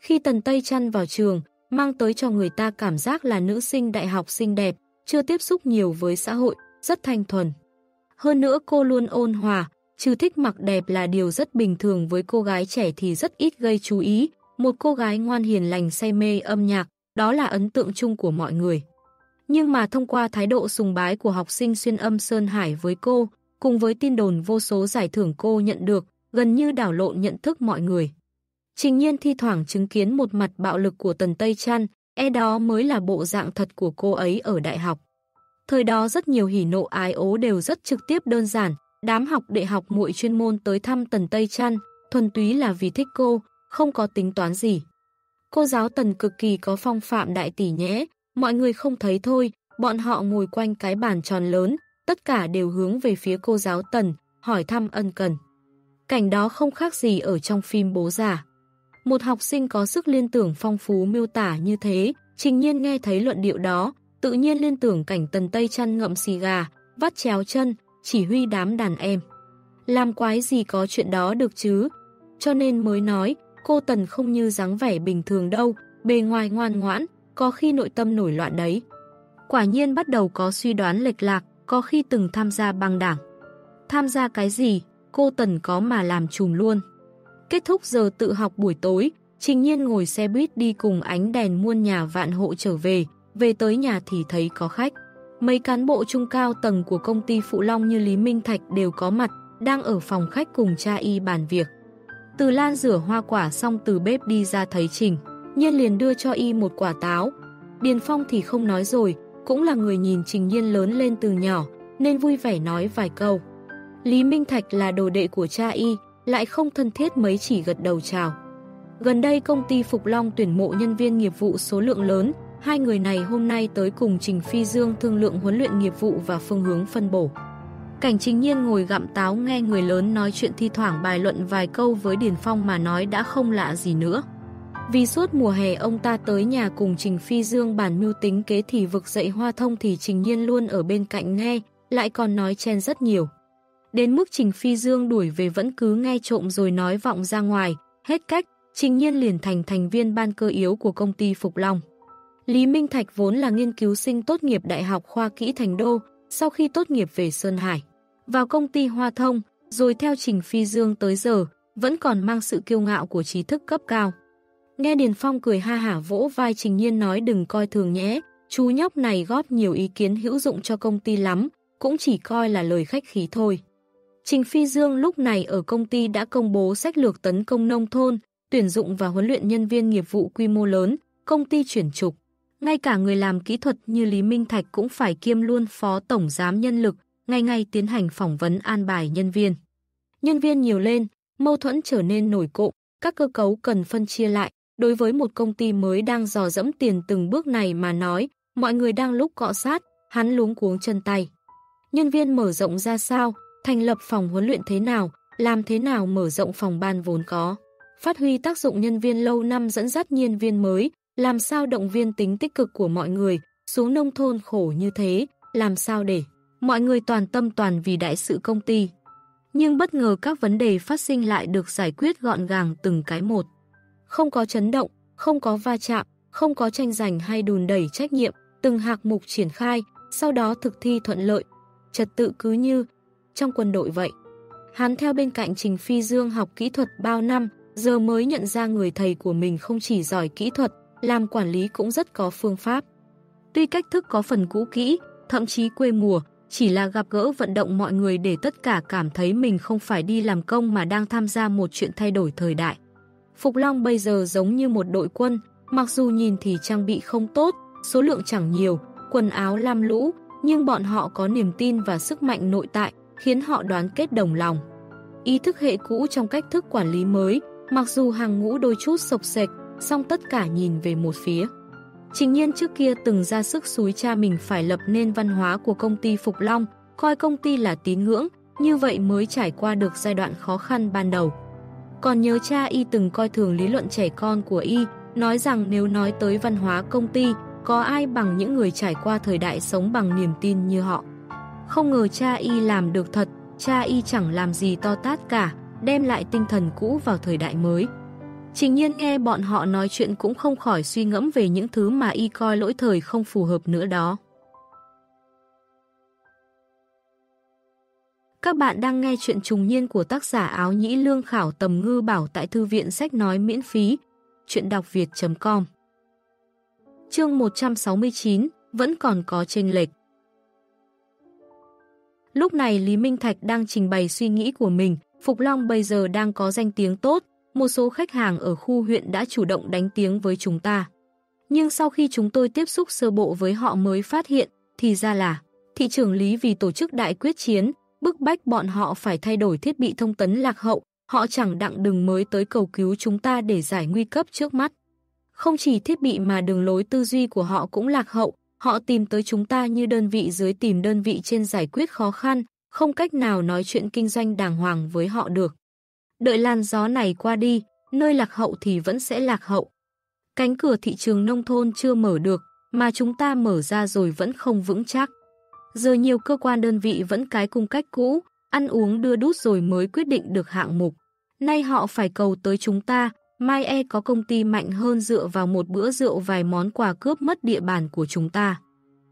[SPEAKER 1] Khi Tần Tây chăn vào trường, mang tới cho người ta cảm giác là nữ sinh đại học xinh đẹp, chưa tiếp xúc nhiều với xã hội, rất thanh thuần. Hơn nữa cô luôn ôn hòa, trừ thích mặc đẹp là điều rất bình thường với cô gái trẻ thì rất ít gây chú ý, một cô gái ngoan hiền lành say mê âm nhạc, đó là ấn tượng chung của mọi người. Nhưng mà thông qua thái độ sùng bái của học sinh xuyên âm Sơn Hải với cô, cùng với tin đồn vô số giải thưởng cô nhận được, gần như đảo lộn nhận thức mọi người. Trình nhiên thi thoảng chứng kiến một mặt bạo lực của Tần Tây Trăn, e đó mới là bộ dạng thật của cô ấy ở đại học. Thời đó rất nhiều hỉ nộ ái ố đều rất trực tiếp đơn giản, đám học đệ học muội chuyên môn tới thăm Tần Tây Trăn, thuần túy là vì thích cô, không có tính toán gì. Cô giáo Tần cực kỳ có phong phạm đại tỷ nhẽ, mọi người không thấy thôi, bọn họ ngồi quanh cái bàn tròn lớn, tất cả đều hướng về phía cô giáo Tần, hỏi thăm ân cần. Cảnh đó không khác gì ở trong phim bố già. Một học sinh có sức liên tưởng phong phú miêu tả như thế, trình nhiên nghe thấy luận điệu đó, tự nhiên liên tưởng cảnh tần tây chăn ngậm xì gà, vắt chéo chân, chỉ huy đám đàn em. Làm quái gì có chuyện đó được chứ? Cho nên mới nói, cô Tần không như dáng vẻ bình thường đâu, bề ngoài ngoan ngoãn, có khi nội tâm nổi loạn đấy. Quả nhiên bắt đầu có suy đoán lệch lạc, có khi từng tham gia băng đảng. Tham gia cái gì, cô Tần có mà làm trùm luôn. Kết thúc giờ tự học buổi tối, Trình Nhiên ngồi xe buýt đi cùng ánh đèn muôn nhà vạn hộ trở về, về tới nhà thì thấy có khách. Mấy cán bộ trung cao tầng của công ty Phụ Long như Lý Minh Thạch đều có mặt, đang ở phòng khách cùng cha y bàn việc. Từ Lan rửa hoa quả xong từ bếp đi ra thấy Trình, Nhiên liền đưa cho y một quả táo. Điền Phong thì không nói rồi, cũng là người nhìn Trình Nhiên lớn lên từ nhỏ, nên vui vẻ nói vài câu. Lý Minh Thạch là đồ đệ của cha y, lại không thân thiết mấy chỉ gật đầu chào. Gần đây công ty Phục Long tuyển mộ nhân viên nghiệp vụ số lượng lớn, hai người này hôm nay tới cùng Trình Phi Dương thương lượng huấn luyện nghiệp vụ và phương hướng phân bổ. Cảnh chính nhiên ngồi gặm táo nghe người lớn nói chuyện thi thoảng bài luận vài câu với Điền Phong mà nói đã không lạ gì nữa. Vì suốt mùa hè ông ta tới nhà cùng Trình Phi Dương bàn mưu tính kế thì vực dậy hoa thông thì Trình Nhiên luôn ở bên cạnh nghe, lại còn nói chen rất nhiều. Đến mức Trình Phi Dương đuổi về vẫn cứ nghe trộm rồi nói vọng ra ngoài, hết cách, Trình Nhiên liền thành thành viên ban cơ yếu của công ty Phục Long. Lý Minh Thạch vốn là nghiên cứu sinh tốt nghiệp Đại học Khoa Kỹ Thành Đô, sau khi tốt nghiệp về Sơn Hải. Vào công ty Hoa Thông, rồi theo Trình Phi Dương tới giờ, vẫn còn mang sự kiêu ngạo của trí thức cấp cao. Nghe Điền Phong cười ha hả vỗ vai Trình Nhiên nói đừng coi thường nhé, chú nhóc này góp nhiều ý kiến hữu dụng cho công ty lắm, cũng chỉ coi là lời khách khí thôi. Trình Phi Dương lúc này ở công ty đã công bố sách lược tấn công nông thôn, tuyển dụng và huấn luyện nhân viên nghiệp vụ quy mô lớn, công ty chuyển trục. Ngay cả người làm kỹ thuật như Lý Minh Thạch cũng phải kiêm luôn phó tổng giám nhân lực, ngày ngày tiến hành phỏng vấn an bài nhân viên. Nhân viên nhiều lên, mâu thuẫn trở nên nổi cộm, các cơ cấu cần phân chia lại. Đối với một công ty mới đang dò dẫm tiền từng bước này mà nói, mọi người đang lúc cọ sát, hắn luống cuống chân tay. Nhân viên mở rộng ra sao, thành lập phòng huấn luyện thế nào, làm thế nào mở rộng phòng ban vốn có. Phát huy tác dụng nhân viên lâu năm dẫn dắt nhân viên mới, làm sao động viên tính tích cực của mọi người, xuống nông thôn khổ như thế, làm sao để mọi người toàn tâm toàn vì đại sự công ty. Nhưng bất ngờ các vấn đề phát sinh lại được giải quyết gọn gàng từng cái một. Không có chấn động, không có va chạm, không có tranh giành hay đùn đẩy trách nhiệm, từng hạc mục triển khai, sau đó thực thi thuận lợi. Trật tự cứ như trong quân đội vậy. Hắn theo bên cạnh Trình Phi Dương học kỹ thuật bao năm, giờ mới nhận ra người thầy của mình không chỉ giỏi kỹ thuật, làm quản lý cũng rất có phương pháp. Tuy cách thức có phần cũ kỹ, thậm chí quê mùa, chỉ là gặp gỡ vận động mọi người để tất cả cảm thấy mình không phải đi làm công mà đang tham gia một chuyện thay đổi thời đại. Phục Long bây giờ giống như một đội quân, mặc dù nhìn thì trang bị không tốt, số lượng chẳng nhiều, quần áo lam lũ, nhưng bọn họ có niềm tin và sức mạnh nội tại, khiến họ đoán kết đồng lòng. Ý thức hệ cũ trong cách thức quản lý mới, mặc dù hàng ngũ đôi chút sộc sệch, song tất cả nhìn về một phía. Trình nhiên trước kia từng ra sức xúi cha mình phải lập nên văn hóa của công ty Phục Long, coi công ty là tín ngưỡng, như vậy mới trải qua được giai đoạn khó khăn ban đầu. Còn nhớ cha y từng coi thường lý luận trẻ con của y, nói rằng nếu nói tới văn hóa công ty, có ai bằng những người trải qua thời đại sống bằng niềm tin như họ. Không ngờ cha y làm được thật, cha y chẳng làm gì to tát cả, đem lại tinh thần cũ vào thời đại mới. Trình nhiên nghe bọn họ nói chuyện cũng không khỏi suy ngẫm về những thứ mà y coi lỗi thời không phù hợp nữa đó. Các bạn đang nghe chuyện trùng niên của tác giả áo nhĩ lương khảo tầm ngư bảo tại thư viện sách nói miễn phí. Chuyện đọc việt.com Chương 169 Vẫn còn có chênh lệch Lúc này Lý Minh Thạch đang trình bày suy nghĩ của mình, Phục Long bây giờ đang có danh tiếng tốt, một số khách hàng ở khu huyện đã chủ động đánh tiếng với chúng ta. Nhưng sau khi chúng tôi tiếp xúc sơ bộ với họ mới phát hiện, thì ra là thị trưởng Lý vì tổ chức đại quyết chiến, bức bách bọn họ phải thay đổi thiết bị thông tấn lạc hậu, họ chẳng đặng đừng mới tới cầu cứu chúng ta để giải nguy cấp trước mắt. Không chỉ thiết bị mà đường lối tư duy của họ cũng lạc hậu, họ tìm tới chúng ta như đơn vị dưới tìm đơn vị trên giải quyết khó khăn, không cách nào nói chuyện kinh doanh đàng hoàng với họ được. Đợi làn gió này qua đi, nơi lạc hậu thì vẫn sẽ lạc hậu. Cánh cửa thị trường nông thôn chưa mở được, mà chúng ta mở ra rồi vẫn không vững chắc. Giờ nhiều cơ quan đơn vị vẫn cái cung cách cũ, ăn uống đưa đút rồi mới quyết định được hạng mục. Nay họ phải cầu tới chúng ta, mai e có công ty mạnh hơn dựa vào một bữa rượu vài món quà cướp mất địa bàn của chúng ta.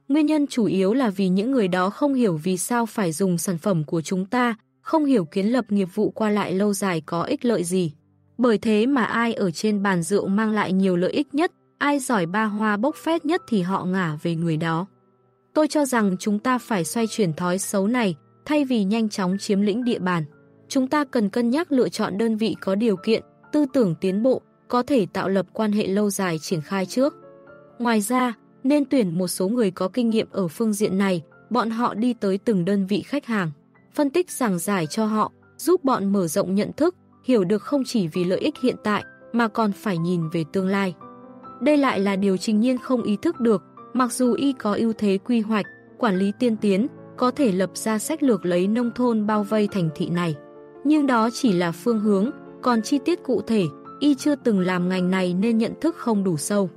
[SPEAKER 1] Nguyên nhân chủ yếu là vì những người đó không hiểu vì sao phải dùng sản phẩm của chúng ta, không hiểu kiến lập nghiệp vụ qua lại lâu dài có ích lợi gì. Bởi thế mà ai ở trên bàn rượu mang lại nhiều lợi ích nhất, ai giỏi ba hoa bốc phét nhất thì họ ngả về người đó. Tôi cho rằng chúng ta phải xoay chuyển thói xấu này, thay vì nhanh chóng chiếm lĩnh địa bàn. Chúng ta cần cân nhắc lựa chọn đơn vị có điều kiện, tư tưởng tiến bộ, có thể tạo lập quan hệ lâu dài triển khai trước. Ngoài ra, nên tuyển một số người có kinh nghiệm ở phương diện này, bọn họ đi tới từng đơn vị khách hàng, phân tích giảng giải cho họ, giúp bọn mở rộng nhận thức, hiểu được không chỉ vì lợi ích hiện tại, mà còn phải nhìn về tương lai. Đây lại là điều trình nhiên không ý thức được, mặc dù y có ưu thế quy hoạch, quản lý tiên tiến, có thể lập ra sách lược lấy nông thôn bao vây thành thị này. Nhưng đó chỉ là phương hướng, còn chi tiết cụ thể, y chưa từng làm ngành này nên nhận thức không đủ sâu.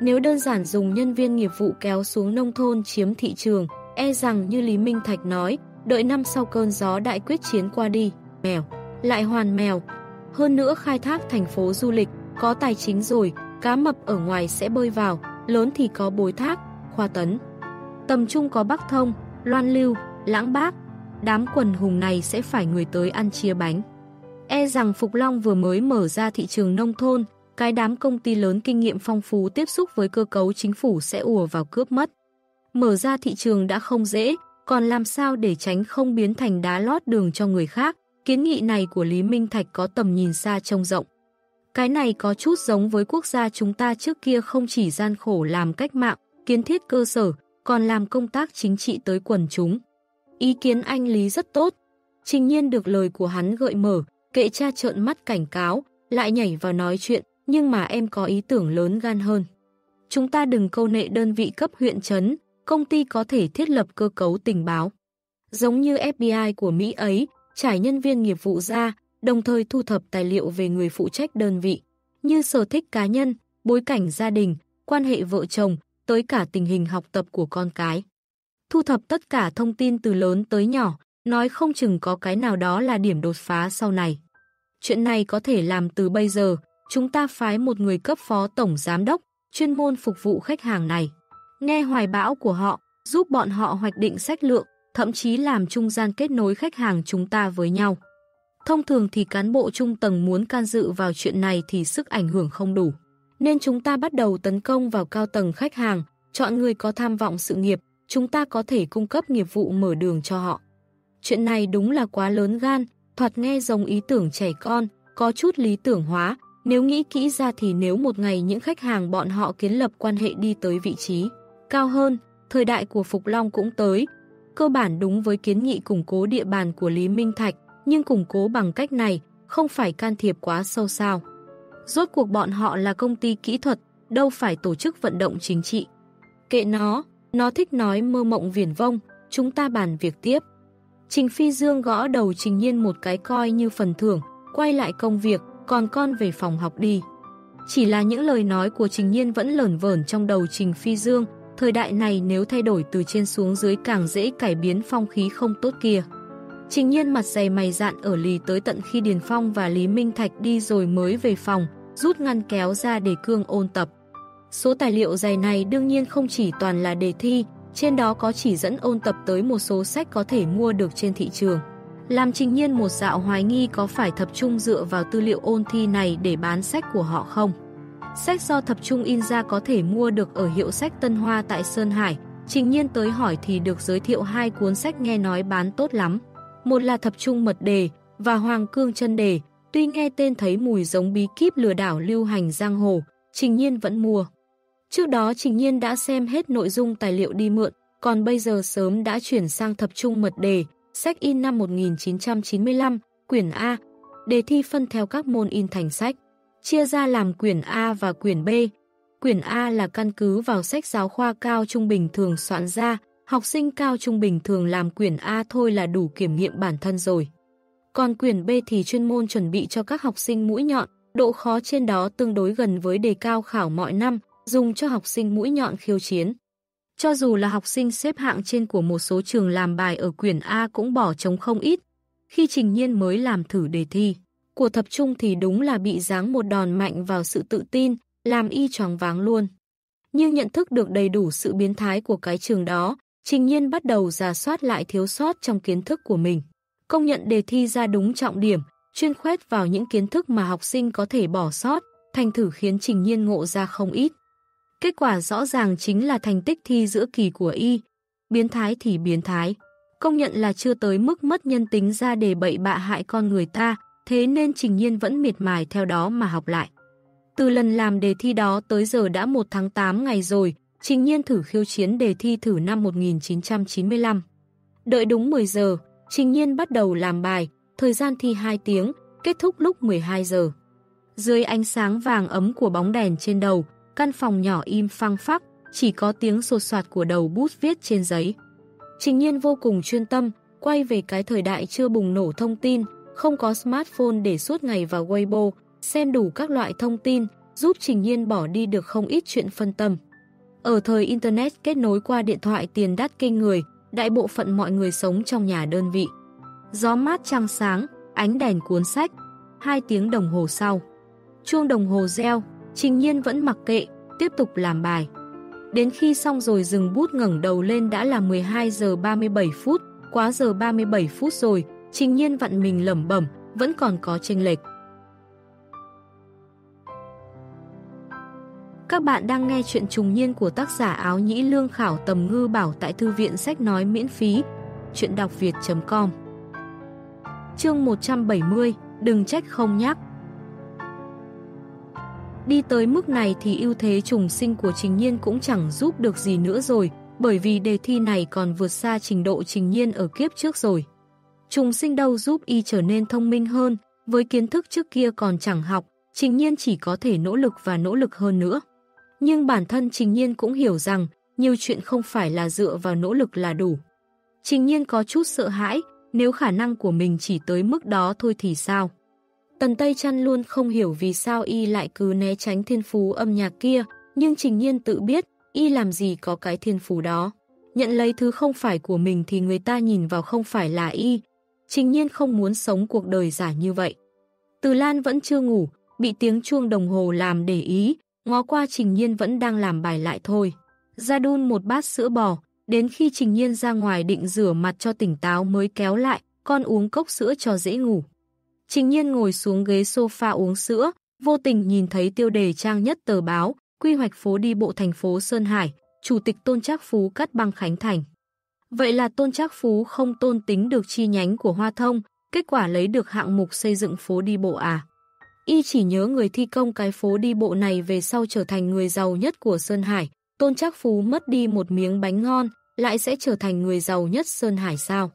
[SPEAKER 1] Nếu đơn giản dùng nhân viên nghiệp vụ kéo xuống nông thôn chiếm thị trường, e rằng như Lý Minh Thạch nói, đợi năm sau cơn gió đại quyết chiến qua đi, mèo, lại hoàn mèo. Hơn nữa khai thác thành phố du lịch, có tài chính rồi, cá mập ở ngoài sẽ bơi vào, lớn thì có bối thác, khoa tấn. Tầm trung có Bắc Thông, Loan Lưu, Lãng Bác. Đám quần hùng này sẽ phải người tới ăn chia bánh. E rằng Phục Long vừa mới mở ra thị trường nông thôn, cái đám công ty lớn kinh nghiệm phong phú tiếp xúc với cơ cấu chính phủ sẽ ùa vào cướp mất. Mở ra thị trường đã không dễ, còn làm sao để tránh không biến thành đá lót đường cho người khác, kiến nghị này của Lý Minh Thạch có tầm nhìn xa trông rộng. Cái này có chút giống với quốc gia chúng ta trước kia không chỉ gian khổ làm cách mạng, kiến thiết cơ sở, còn làm công tác chính trị tới quần chúng. Ý kiến anh Lý rất tốt. Trình nhiên được lời của hắn gợi mở, kệ cha trợn mắt cảnh cáo, lại nhảy vào nói chuyện, nhưng mà em có ý tưởng lớn gan hơn. Chúng ta đừng câu nệ đơn vị cấp huyện trấn, công ty có thể thiết lập cơ cấu tình báo. Giống như FBI của Mỹ ấy, trải nhân viên nghiệp vụ ra, đồng thời thu thập tài liệu về người phụ trách đơn vị, như sở thích cá nhân, bối cảnh gia đình, quan hệ vợ chồng, tới cả tình hình học tập của con cái. Thu thập tất cả thông tin từ lớn tới nhỏ, nói không chừng có cái nào đó là điểm đột phá sau này. Chuyện này có thể làm từ bây giờ, chúng ta phái một người cấp phó tổng giám đốc, chuyên môn phục vụ khách hàng này. Nghe hoài bão của họ, giúp bọn họ hoạch định sách lượng, thậm chí làm trung gian kết nối khách hàng chúng ta với nhau. Thông thường thì cán bộ trung tầng muốn can dự vào chuyện này thì sức ảnh hưởng không đủ. Nên chúng ta bắt đầu tấn công vào cao tầng khách hàng, chọn người có tham vọng sự nghiệp, chúng ta có thể cung cấp nghiệp vụ mở đường cho họ. Chuyện này đúng là quá lớn gan, thoạt nghe giống ý tưởng trẻ con, có chút lý tưởng hóa, nếu nghĩ kỹ ra thì nếu một ngày những khách hàng bọn họ kiến lập quan hệ đi tới vị trí cao hơn, thời đại của Phục Long cũng tới. Cơ bản đúng với kiến nghị củng cố địa bàn của Lý Minh Thạch, nhưng củng cố bằng cách này không phải can thiệp quá sâu sao. Rốt cuộc bọn họ là công ty kỹ thuật, đâu phải tổ chức vận động chính trị. Kệ nó, nó thích nói mơ mộng viển vông, chúng ta bàn việc tiếp. Trình Phi Dương gõ đầu Trình Nhiên một cái coi như phần thưởng, quay lại công việc, còn con về phòng học đi. Chỉ là những lời nói của Trình Nhiên vẫn lởn vởn trong đầu Trình Phi Dương, thời đại này nếu thay đổi từ trên xuống dưới càng dễ cải biến phong khí không tốt kia. Trình Nhiên mặt dày mày dạn ở lì tới tận khi Điền Phong và Lý Minh Thạch đi rồi mới về phòng, rút ngăn kéo ra để cương ôn tập. Số tài liệu dày này đương nhiên không chỉ toàn là đề thi, trên đó có chỉ dẫn ôn tập tới một số sách có thể mua được trên thị trường. Làm trình nhiên một dạo hoài nghi có phải tập trung dựa vào tư liệu ôn thi này để bán sách của họ không. Sách do tập trung in ra có thể mua được ở hiệu sách Tân Hoa tại Sơn Hải. Trình nhiên tới hỏi thì được giới thiệu hai cuốn sách nghe nói bán tốt lắm. Một là tập trung mật đề và Hoàng Cương chân đề. Tuy nghe tên thấy mùi giống bí kíp lừa đảo lưu hành giang hồ, Trình Nhiên vẫn mua. Trước đó Trình Nhiên đã xem hết nội dung tài liệu đi mượn, còn bây giờ sớm đã chuyển sang tập trung mật đề, sách in năm 1995, quyển A, đề thi phân theo các môn in thành sách, chia ra làm quyển A và quyển B. Quyển A là căn cứ vào sách giáo khoa cao trung bình thường soạn ra, học sinh cao trung bình thường làm quyển A thôi là đủ kiểm nghiệm bản thân rồi. Còn quyển B thì chuyên môn chuẩn bị cho các học sinh mũi nhọn, độ khó trên đó tương đối gần với đề cao khảo mọi năm, dùng cho học sinh mũi nhọn khiêu chiến. Cho dù là học sinh xếp hạng trên của một số trường làm bài ở quyển A cũng bỏ trống không ít. Khi Trình Nhiên mới làm thử đề thi, của thập trung thì đúng là bị giáng một đòn mạnh vào sự tự tin, làm y choáng váng luôn. Nhưng nhận thức được đầy đủ sự biến thái của cái trường đó, Trình Nhiên bắt đầu giả soát lại thiếu sót trong kiến thức của mình. Công nhận đề thi ra đúng trọng điểm, chuyên khoét vào những kiến thức mà học sinh có thể bỏ sót, thành thử khiến Trình Nhiên ngộ ra không ít. Kết quả rõ ràng chính là thành tích thi giữa kỳ của y. Biến thái thì biến thái. Công nhận là chưa tới mức mất nhân tính ra để bậy bạ hại con người ta, thế nên Trình Nhiên vẫn miệt mài theo đó mà học lại. Từ lần làm đề thi đó tới giờ đã 1 tháng 8 ngày rồi, Trình Nhiên thử khiêu chiến đề thi thử năm 1995. Đợi đúng 10 giờ, Trình Nhiên bắt đầu làm bài, thời gian thi 2 tiếng, kết thúc lúc 12 giờ. Dưới ánh sáng vàng ấm của bóng đèn trên đầu, căn phòng nhỏ im phăng phắc, chỉ có tiếng sột soạt của đầu bút viết trên giấy. Trình Nhiên vô cùng chuyên tâm, quay về cái thời đại chưa bùng nổ thông tin, không có smartphone để suốt ngày vào Weibo, xem đủ các loại thông tin, giúp Trình Nhiên bỏ đi được không ít chuyện phân tâm. Ở thời Internet kết nối qua điện thoại tiền đắt kinh người, đại bộ phận mọi người sống trong nhà đơn vị. Gió mát trăng sáng, ánh đèn cuốn sách, hai tiếng đồng hồ sau. Chuông đồng hồ reo, Trình Nhiên vẫn mặc kệ, tiếp tục làm bài. Đến khi xong rồi dừng bút ngẩng đầu lên đã là 12 giờ 37 phút, quá giờ 37 phút rồi, Trình Nhiên vặn mình lẩm bẩm, vẫn còn có chênh lệch. Các bạn đang nghe chuyện trùng niên của tác giả áo nhĩ lương khảo tầm ngư bảo tại thư viện sách nói miễn phí. Chuyện đọc việt.com Chương 170 Đừng trách không nhắc Đi tới mức này thì ưu thế trùng sinh của Trình Nhiên cũng chẳng giúp được gì nữa rồi, bởi vì đề thi này còn vượt xa trình độ Trình Nhiên ở kiếp trước rồi. Trùng sinh đâu giúp y trở nên thông minh hơn, với kiến thức trước kia còn chẳng học, Trình Nhiên chỉ có thể nỗ lực và nỗ lực hơn nữa. Nhưng bản thân Trình Nhiên cũng hiểu rằng, nhiều chuyện không phải là dựa vào nỗ lực là đủ. Trình Nhiên có chút sợ hãi, nếu khả năng của mình chỉ tới mức đó thôi thì sao? Tần Tây Trăn luôn không hiểu vì sao y lại cứ né tránh thiên phú âm nhạc kia, nhưng Trình Nhiên tự biết, y làm gì có cái thiên phú đó. Nhận lấy thứ không phải của mình thì người ta nhìn vào không phải là y. Trình Nhiên không muốn sống cuộc đời giả như vậy. Từ Lan vẫn chưa ngủ, bị tiếng chuông đồng hồ làm để ý, ngó qua Trình Nhiên vẫn đang làm bài lại thôi. Ra đun một bát sữa bò, đến khi Trình Nhiên ra ngoài định rửa mặt cho tỉnh táo mới kéo lại, con uống cốc sữa cho dễ ngủ. Trình Nhiên ngồi xuống ghế sofa uống sữa, vô tình nhìn thấy tiêu đề trang nhất tờ báo, quy hoạch phố đi bộ thành phố Sơn Hải, Chủ tịch Tôn Trác Phú cắt băng Khánh Thành. Vậy là Tôn Trác Phú không tôn tính được chi nhánh của Hoa Thông, kết quả lấy được hạng mục xây dựng phố đi bộ à. Y chỉ nhớ người thi công cái phố đi bộ này về sau trở thành người giàu nhất của Sơn Hải, Tôn Trác Phú mất đi một miếng bánh ngon, lại sẽ trở thành người giàu nhất Sơn Hải sao?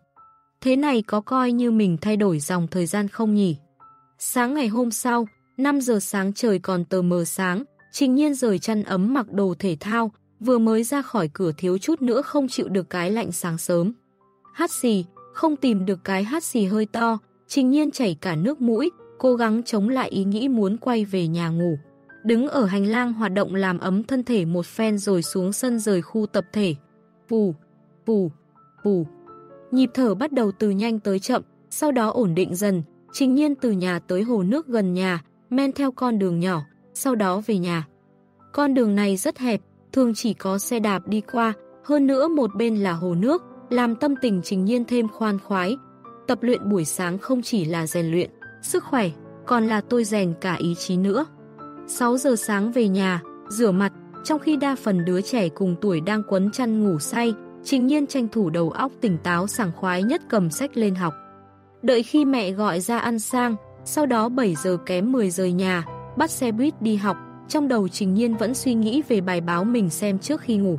[SPEAKER 1] Thế này có coi như mình thay đổi dòng thời gian không nhỉ? Sáng ngày hôm sau, 5 giờ sáng trời còn tờ mờ sáng, Trình Nhiên rời chăn ấm mặc đồ thể thao, vừa mới ra khỏi cửa thiếu chút nữa không chịu được cái lạnh sáng sớm. Hát xì, không tìm được cái hát xì hơi to, Trình Nhiên chảy cả nước mũi, cố gắng chống lại ý nghĩ muốn quay về nhà ngủ. Đứng ở hành lang hoạt động làm ấm thân thể một phen rồi xuống sân rời khu tập thể. phù phù phù Nhịp thở bắt đầu từ nhanh tới chậm, sau đó ổn định dần, trình nhiên từ nhà tới hồ nước gần nhà, men theo con đường nhỏ, sau đó về nhà. Con đường này rất hẹp, thường chỉ có xe đạp đi qua, hơn nữa một bên là hồ nước, làm tâm tình trình nhiên thêm khoan khoái. Tập luyện buổi sáng không chỉ là rèn luyện, sức khỏe, còn là tôi rèn cả ý chí nữa. 6 giờ sáng về nhà, rửa mặt, trong khi đa phần đứa trẻ cùng tuổi đang quấn chăn ngủ say, Trình nhiên tranh thủ đầu óc tỉnh táo sảng khoái nhất cầm sách lên học. Đợi khi mẹ gọi ra ăn sang, sau đó 7 giờ kém 10 rời nhà, bắt xe buýt đi học, trong đầu Trình Nhiên vẫn suy nghĩ về bài báo mình xem trước khi ngủ.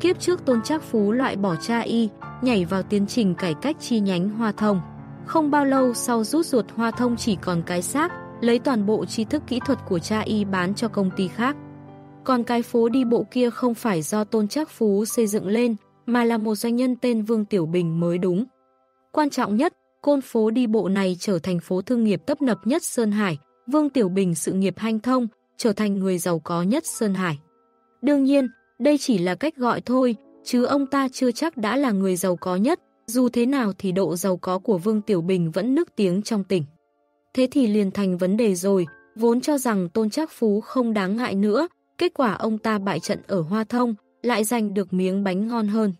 [SPEAKER 1] Kiếp trước Tôn Trác Phú loại bỏ cha y, nhảy vào tiến trình cải cách chi nhánh Hoa Thông. Không bao lâu sau rút ruột Hoa Thông chỉ còn cái xác, lấy toàn bộ tri thức kỹ thuật của cha y bán cho công ty khác. Còn cái phố đi bộ kia không phải do Tôn Trác Phú xây dựng lên, mà là một doanh nhân tên Vương Tiểu Bình mới đúng. Quan trọng nhất, côn phố đi bộ này trở thành phố thương nghiệp tấp nập nhất Sơn Hải, Vương Tiểu Bình sự nghiệp hanh thông, trở thành người giàu có nhất Sơn Hải. Đương nhiên, đây chỉ là cách gọi thôi, chứ ông ta chưa chắc đã là người giàu có nhất, dù thế nào thì độ giàu có của Vương Tiểu Bình vẫn nức tiếng trong tỉnh. Thế thì liền thành vấn đề rồi, vốn cho rằng Tôn Trác Phú không đáng ngại nữa, kết quả ông ta bại trận ở Hoa Thông, lại giành được miếng bánh ngon hơn.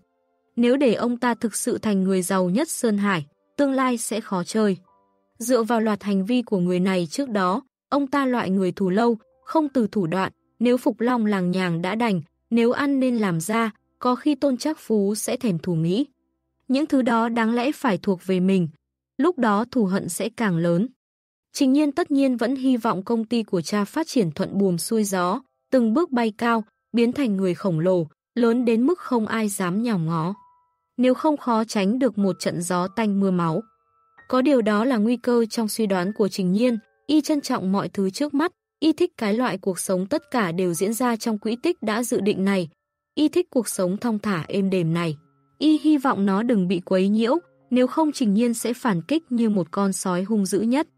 [SPEAKER 1] Nếu để ông ta thực sự thành người giàu nhất Sơn Hải, tương lai sẽ khó chơi. Dựa vào loạt hành vi của người này trước đó, ông ta loại người thù lâu, không từ thủ đoạn, nếu Phục Long làng nhàng đã đành, nếu ăn nên làm ra, có khi Tôn Trác Phú sẽ thèm thù nghĩ. Những thứ đó đáng lẽ phải thuộc về mình, lúc đó thù hận sẽ càng lớn. Trình nhiên tất nhiên vẫn hy vọng công ty của cha phát triển thuận buồm xuôi gió, từng bước bay cao, biến thành người khổng lồ, lớn đến mức không ai dám nhào ngó. Nếu không khó tránh được một trận gió tanh mưa máu. Có điều đó là nguy cơ trong suy đoán của Trình Nhiên, y trân trọng mọi thứ trước mắt, y thích cái loại cuộc sống tất cả đều diễn ra trong quỹ tích đã dự định này, y thích cuộc sống thong thả êm đềm này. Y hy vọng nó đừng bị quấy nhiễu, nếu không Trình Nhiên sẽ phản kích như một con sói hung dữ nhất.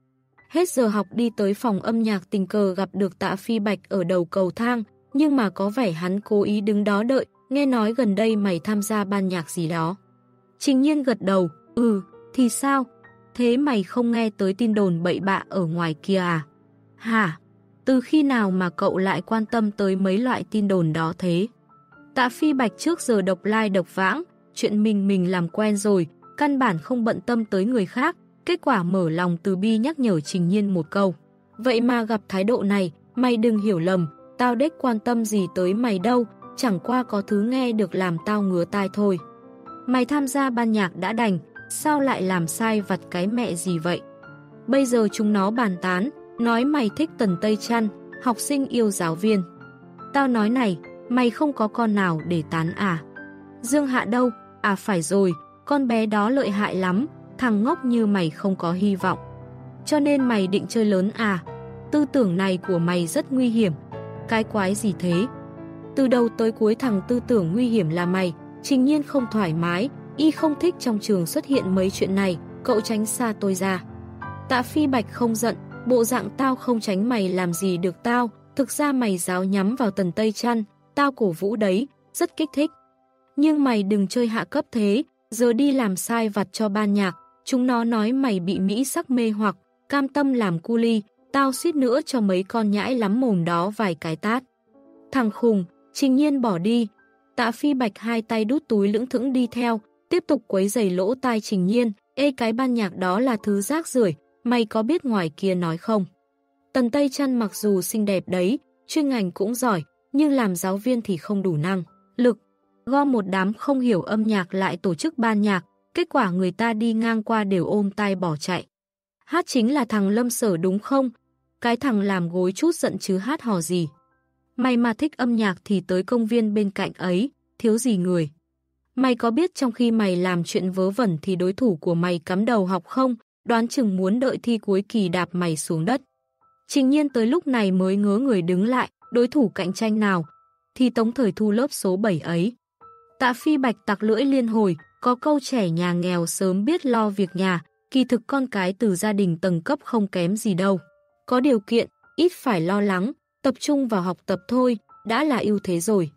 [SPEAKER 1] Hết giờ học đi tới phòng âm nhạc tình cờ gặp được tạ phi bạch ở đầu cầu thang, nhưng mà có vẻ hắn cố ý đứng đó đợi, nghe nói gần đây mày tham gia ban nhạc gì đó. Trình nhiên gật đầu, ừ, thì sao? Thế mày không nghe tới tin đồn bậy bạ ở ngoài kia à? Hả? Từ khi nào mà cậu lại quan tâm tới mấy loại tin đồn đó thế? Tạ phi bạch trước giờ độc lai độc vãng, chuyện mình mình làm quen rồi, căn bản không bận tâm tới người khác, Kết quả mở lòng từ bi nhắc nhở Trình Nhiên một câu. Vậy mà gặp thái độ này, mày đừng hiểu lầm, tao đếch quan tâm gì tới mày đâu, chẳng qua có thứ nghe được làm tao ngứa tai thôi. Mày tham gia ban nhạc đã đành, sao lại làm sai vặt cái mẹ gì vậy? Bây giờ chúng nó bàn tán, nói mày thích tần Tây Trăn, học sinh yêu giáo viên. Tao nói này, mày không có con nào để tán à? Dương Hạ đâu? À phải rồi, con bé đó lợi hại lắm, thằng ngốc như mày không có hy vọng. Cho nên mày định chơi lớn à? Tư tưởng này của mày rất nguy hiểm. Cái quái gì thế? Từ đầu tới cuối thằng tư tưởng nguy hiểm là mày, trình nhiên không thoải mái, y không thích trong trường xuất hiện mấy chuyện này, cậu tránh xa tôi ra. Tạ phi bạch không giận, bộ dạng tao không tránh mày làm gì được tao, thực ra mày giáo nhắm vào tần Tây Trăn, tao cổ vũ đấy, rất kích thích. Nhưng mày đừng chơi hạ cấp thế, giờ đi làm sai vặt cho ban nhạc, Chúng nó nói mày bị Mỹ sắc mê hoặc, cam tâm làm cu ly, tao suýt nữa cho mấy con nhãi lắm mồm đó vài cái tát. Thằng khùng, trình nhiên bỏ đi. Tạ phi bạch hai tay đút túi lưỡng thững đi theo, tiếp tục quấy giày lỗ tai trình nhiên. Ê cái ban nhạc đó là thứ rác rưởi mày có biết ngoài kia nói không? Tần Tây Trăn mặc dù xinh đẹp đấy, chuyên ngành cũng giỏi, nhưng làm giáo viên thì không đủ năng, lực. Gom một đám không hiểu âm nhạc lại tổ chức ban nhạc, Kết quả người ta đi ngang qua đều ôm tay bỏ chạy. Hát chính là thằng Lâm Sở đúng không? Cái thằng làm gối chút giận chứ hát hò gì. Mày mà thích âm nhạc thì tới công viên bên cạnh ấy, thiếu gì người. Mày có biết trong khi mày làm chuyện vớ vẩn thì đối thủ của mày cắm đầu học không? Đoán chừng muốn đợi thi cuối kỳ đạp mày xuống đất. Trình nhiên tới lúc này mới ngớ người đứng lại, đối thủ cạnh tranh nào? Thì tống thời thu lớp số 7 ấy. Tạ phi bạch tặc lưỡi liên hồi, có câu trẻ nhà nghèo sớm biết lo việc nhà, kỳ thực con cái từ gia đình tầng cấp không kém gì đâu. Có điều kiện, ít phải lo lắng, tập trung vào học tập thôi, đã là ưu thế rồi.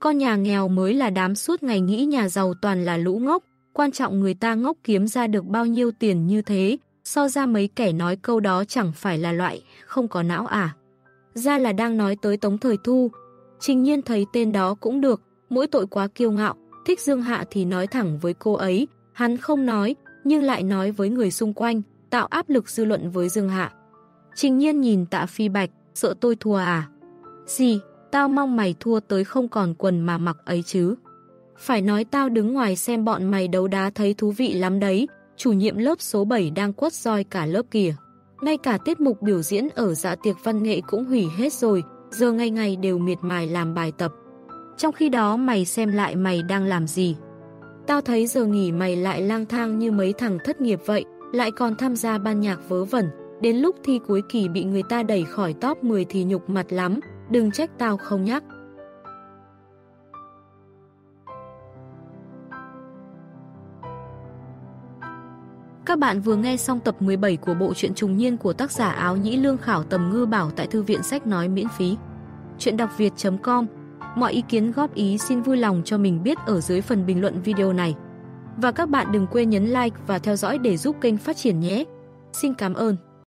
[SPEAKER 1] Con nhà nghèo mới là đám suốt ngày nghĩ nhà giàu toàn là lũ ngốc, quan trọng người ta ngốc kiếm ra được bao nhiêu tiền như thế, so ra mấy kẻ nói câu đó chẳng phải là loại, không có não à. Ra là đang nói tới Tống Thời Thu, trình nhiên thấy tên đó cũng được, mỗi tội quá kiêu ngạo, Thích Dương Hạ thì nói thẳng với cô ấy, hắn không nói, nhưng lại nói với người xung quanh, tạo áp lực dư luận với Dương Hạ. Trình nhiên nhìn tạ phi bạch, sợ tôi thua à? Gì, tao mong mày thua tới không còn quần mà mặc ấy chứ. Phải nói tao đứng ngoài xem bọn mày đấu đá thấy thú vị lắm đấy, chủ nhiệm lớp số 7 đang quất roi cả lớp kìa. Ngay cả tiết mục biểu diễn ở dạ tiệc văn nghệ cũng hủy hết rồi, giờ ngày ngày đều miệt mài làm bài tập. Trong khi đó mày xem lại mày đang làm gì. Tao thấy giờ nghỉ mày lại lang thang như mấy thằng thất nghiệp vậy, lại còn tham gia ban nhạc vớ vẩn. Đến lúc thi cuối kỳ bị người ta đẩy khỏi top 10 thì nhục mặt lắm, đừng trách tao không nhắc. Các bạn vừa nghe xong tập 17 của bộ truyện trùng niên của tác giả áo nhĩ lương khảo tầm ngư bảo tại thư viện sách nói miễn phí. Chuyện đọc việt.com Mọi ý kiến góp ý xin vui lòng cho mình biết ở dưới phần bình luận video này. Và các bạn đừng quên nhấn like và theo dõi để giúp kênh phát triển nhé. Xin cảm ơn.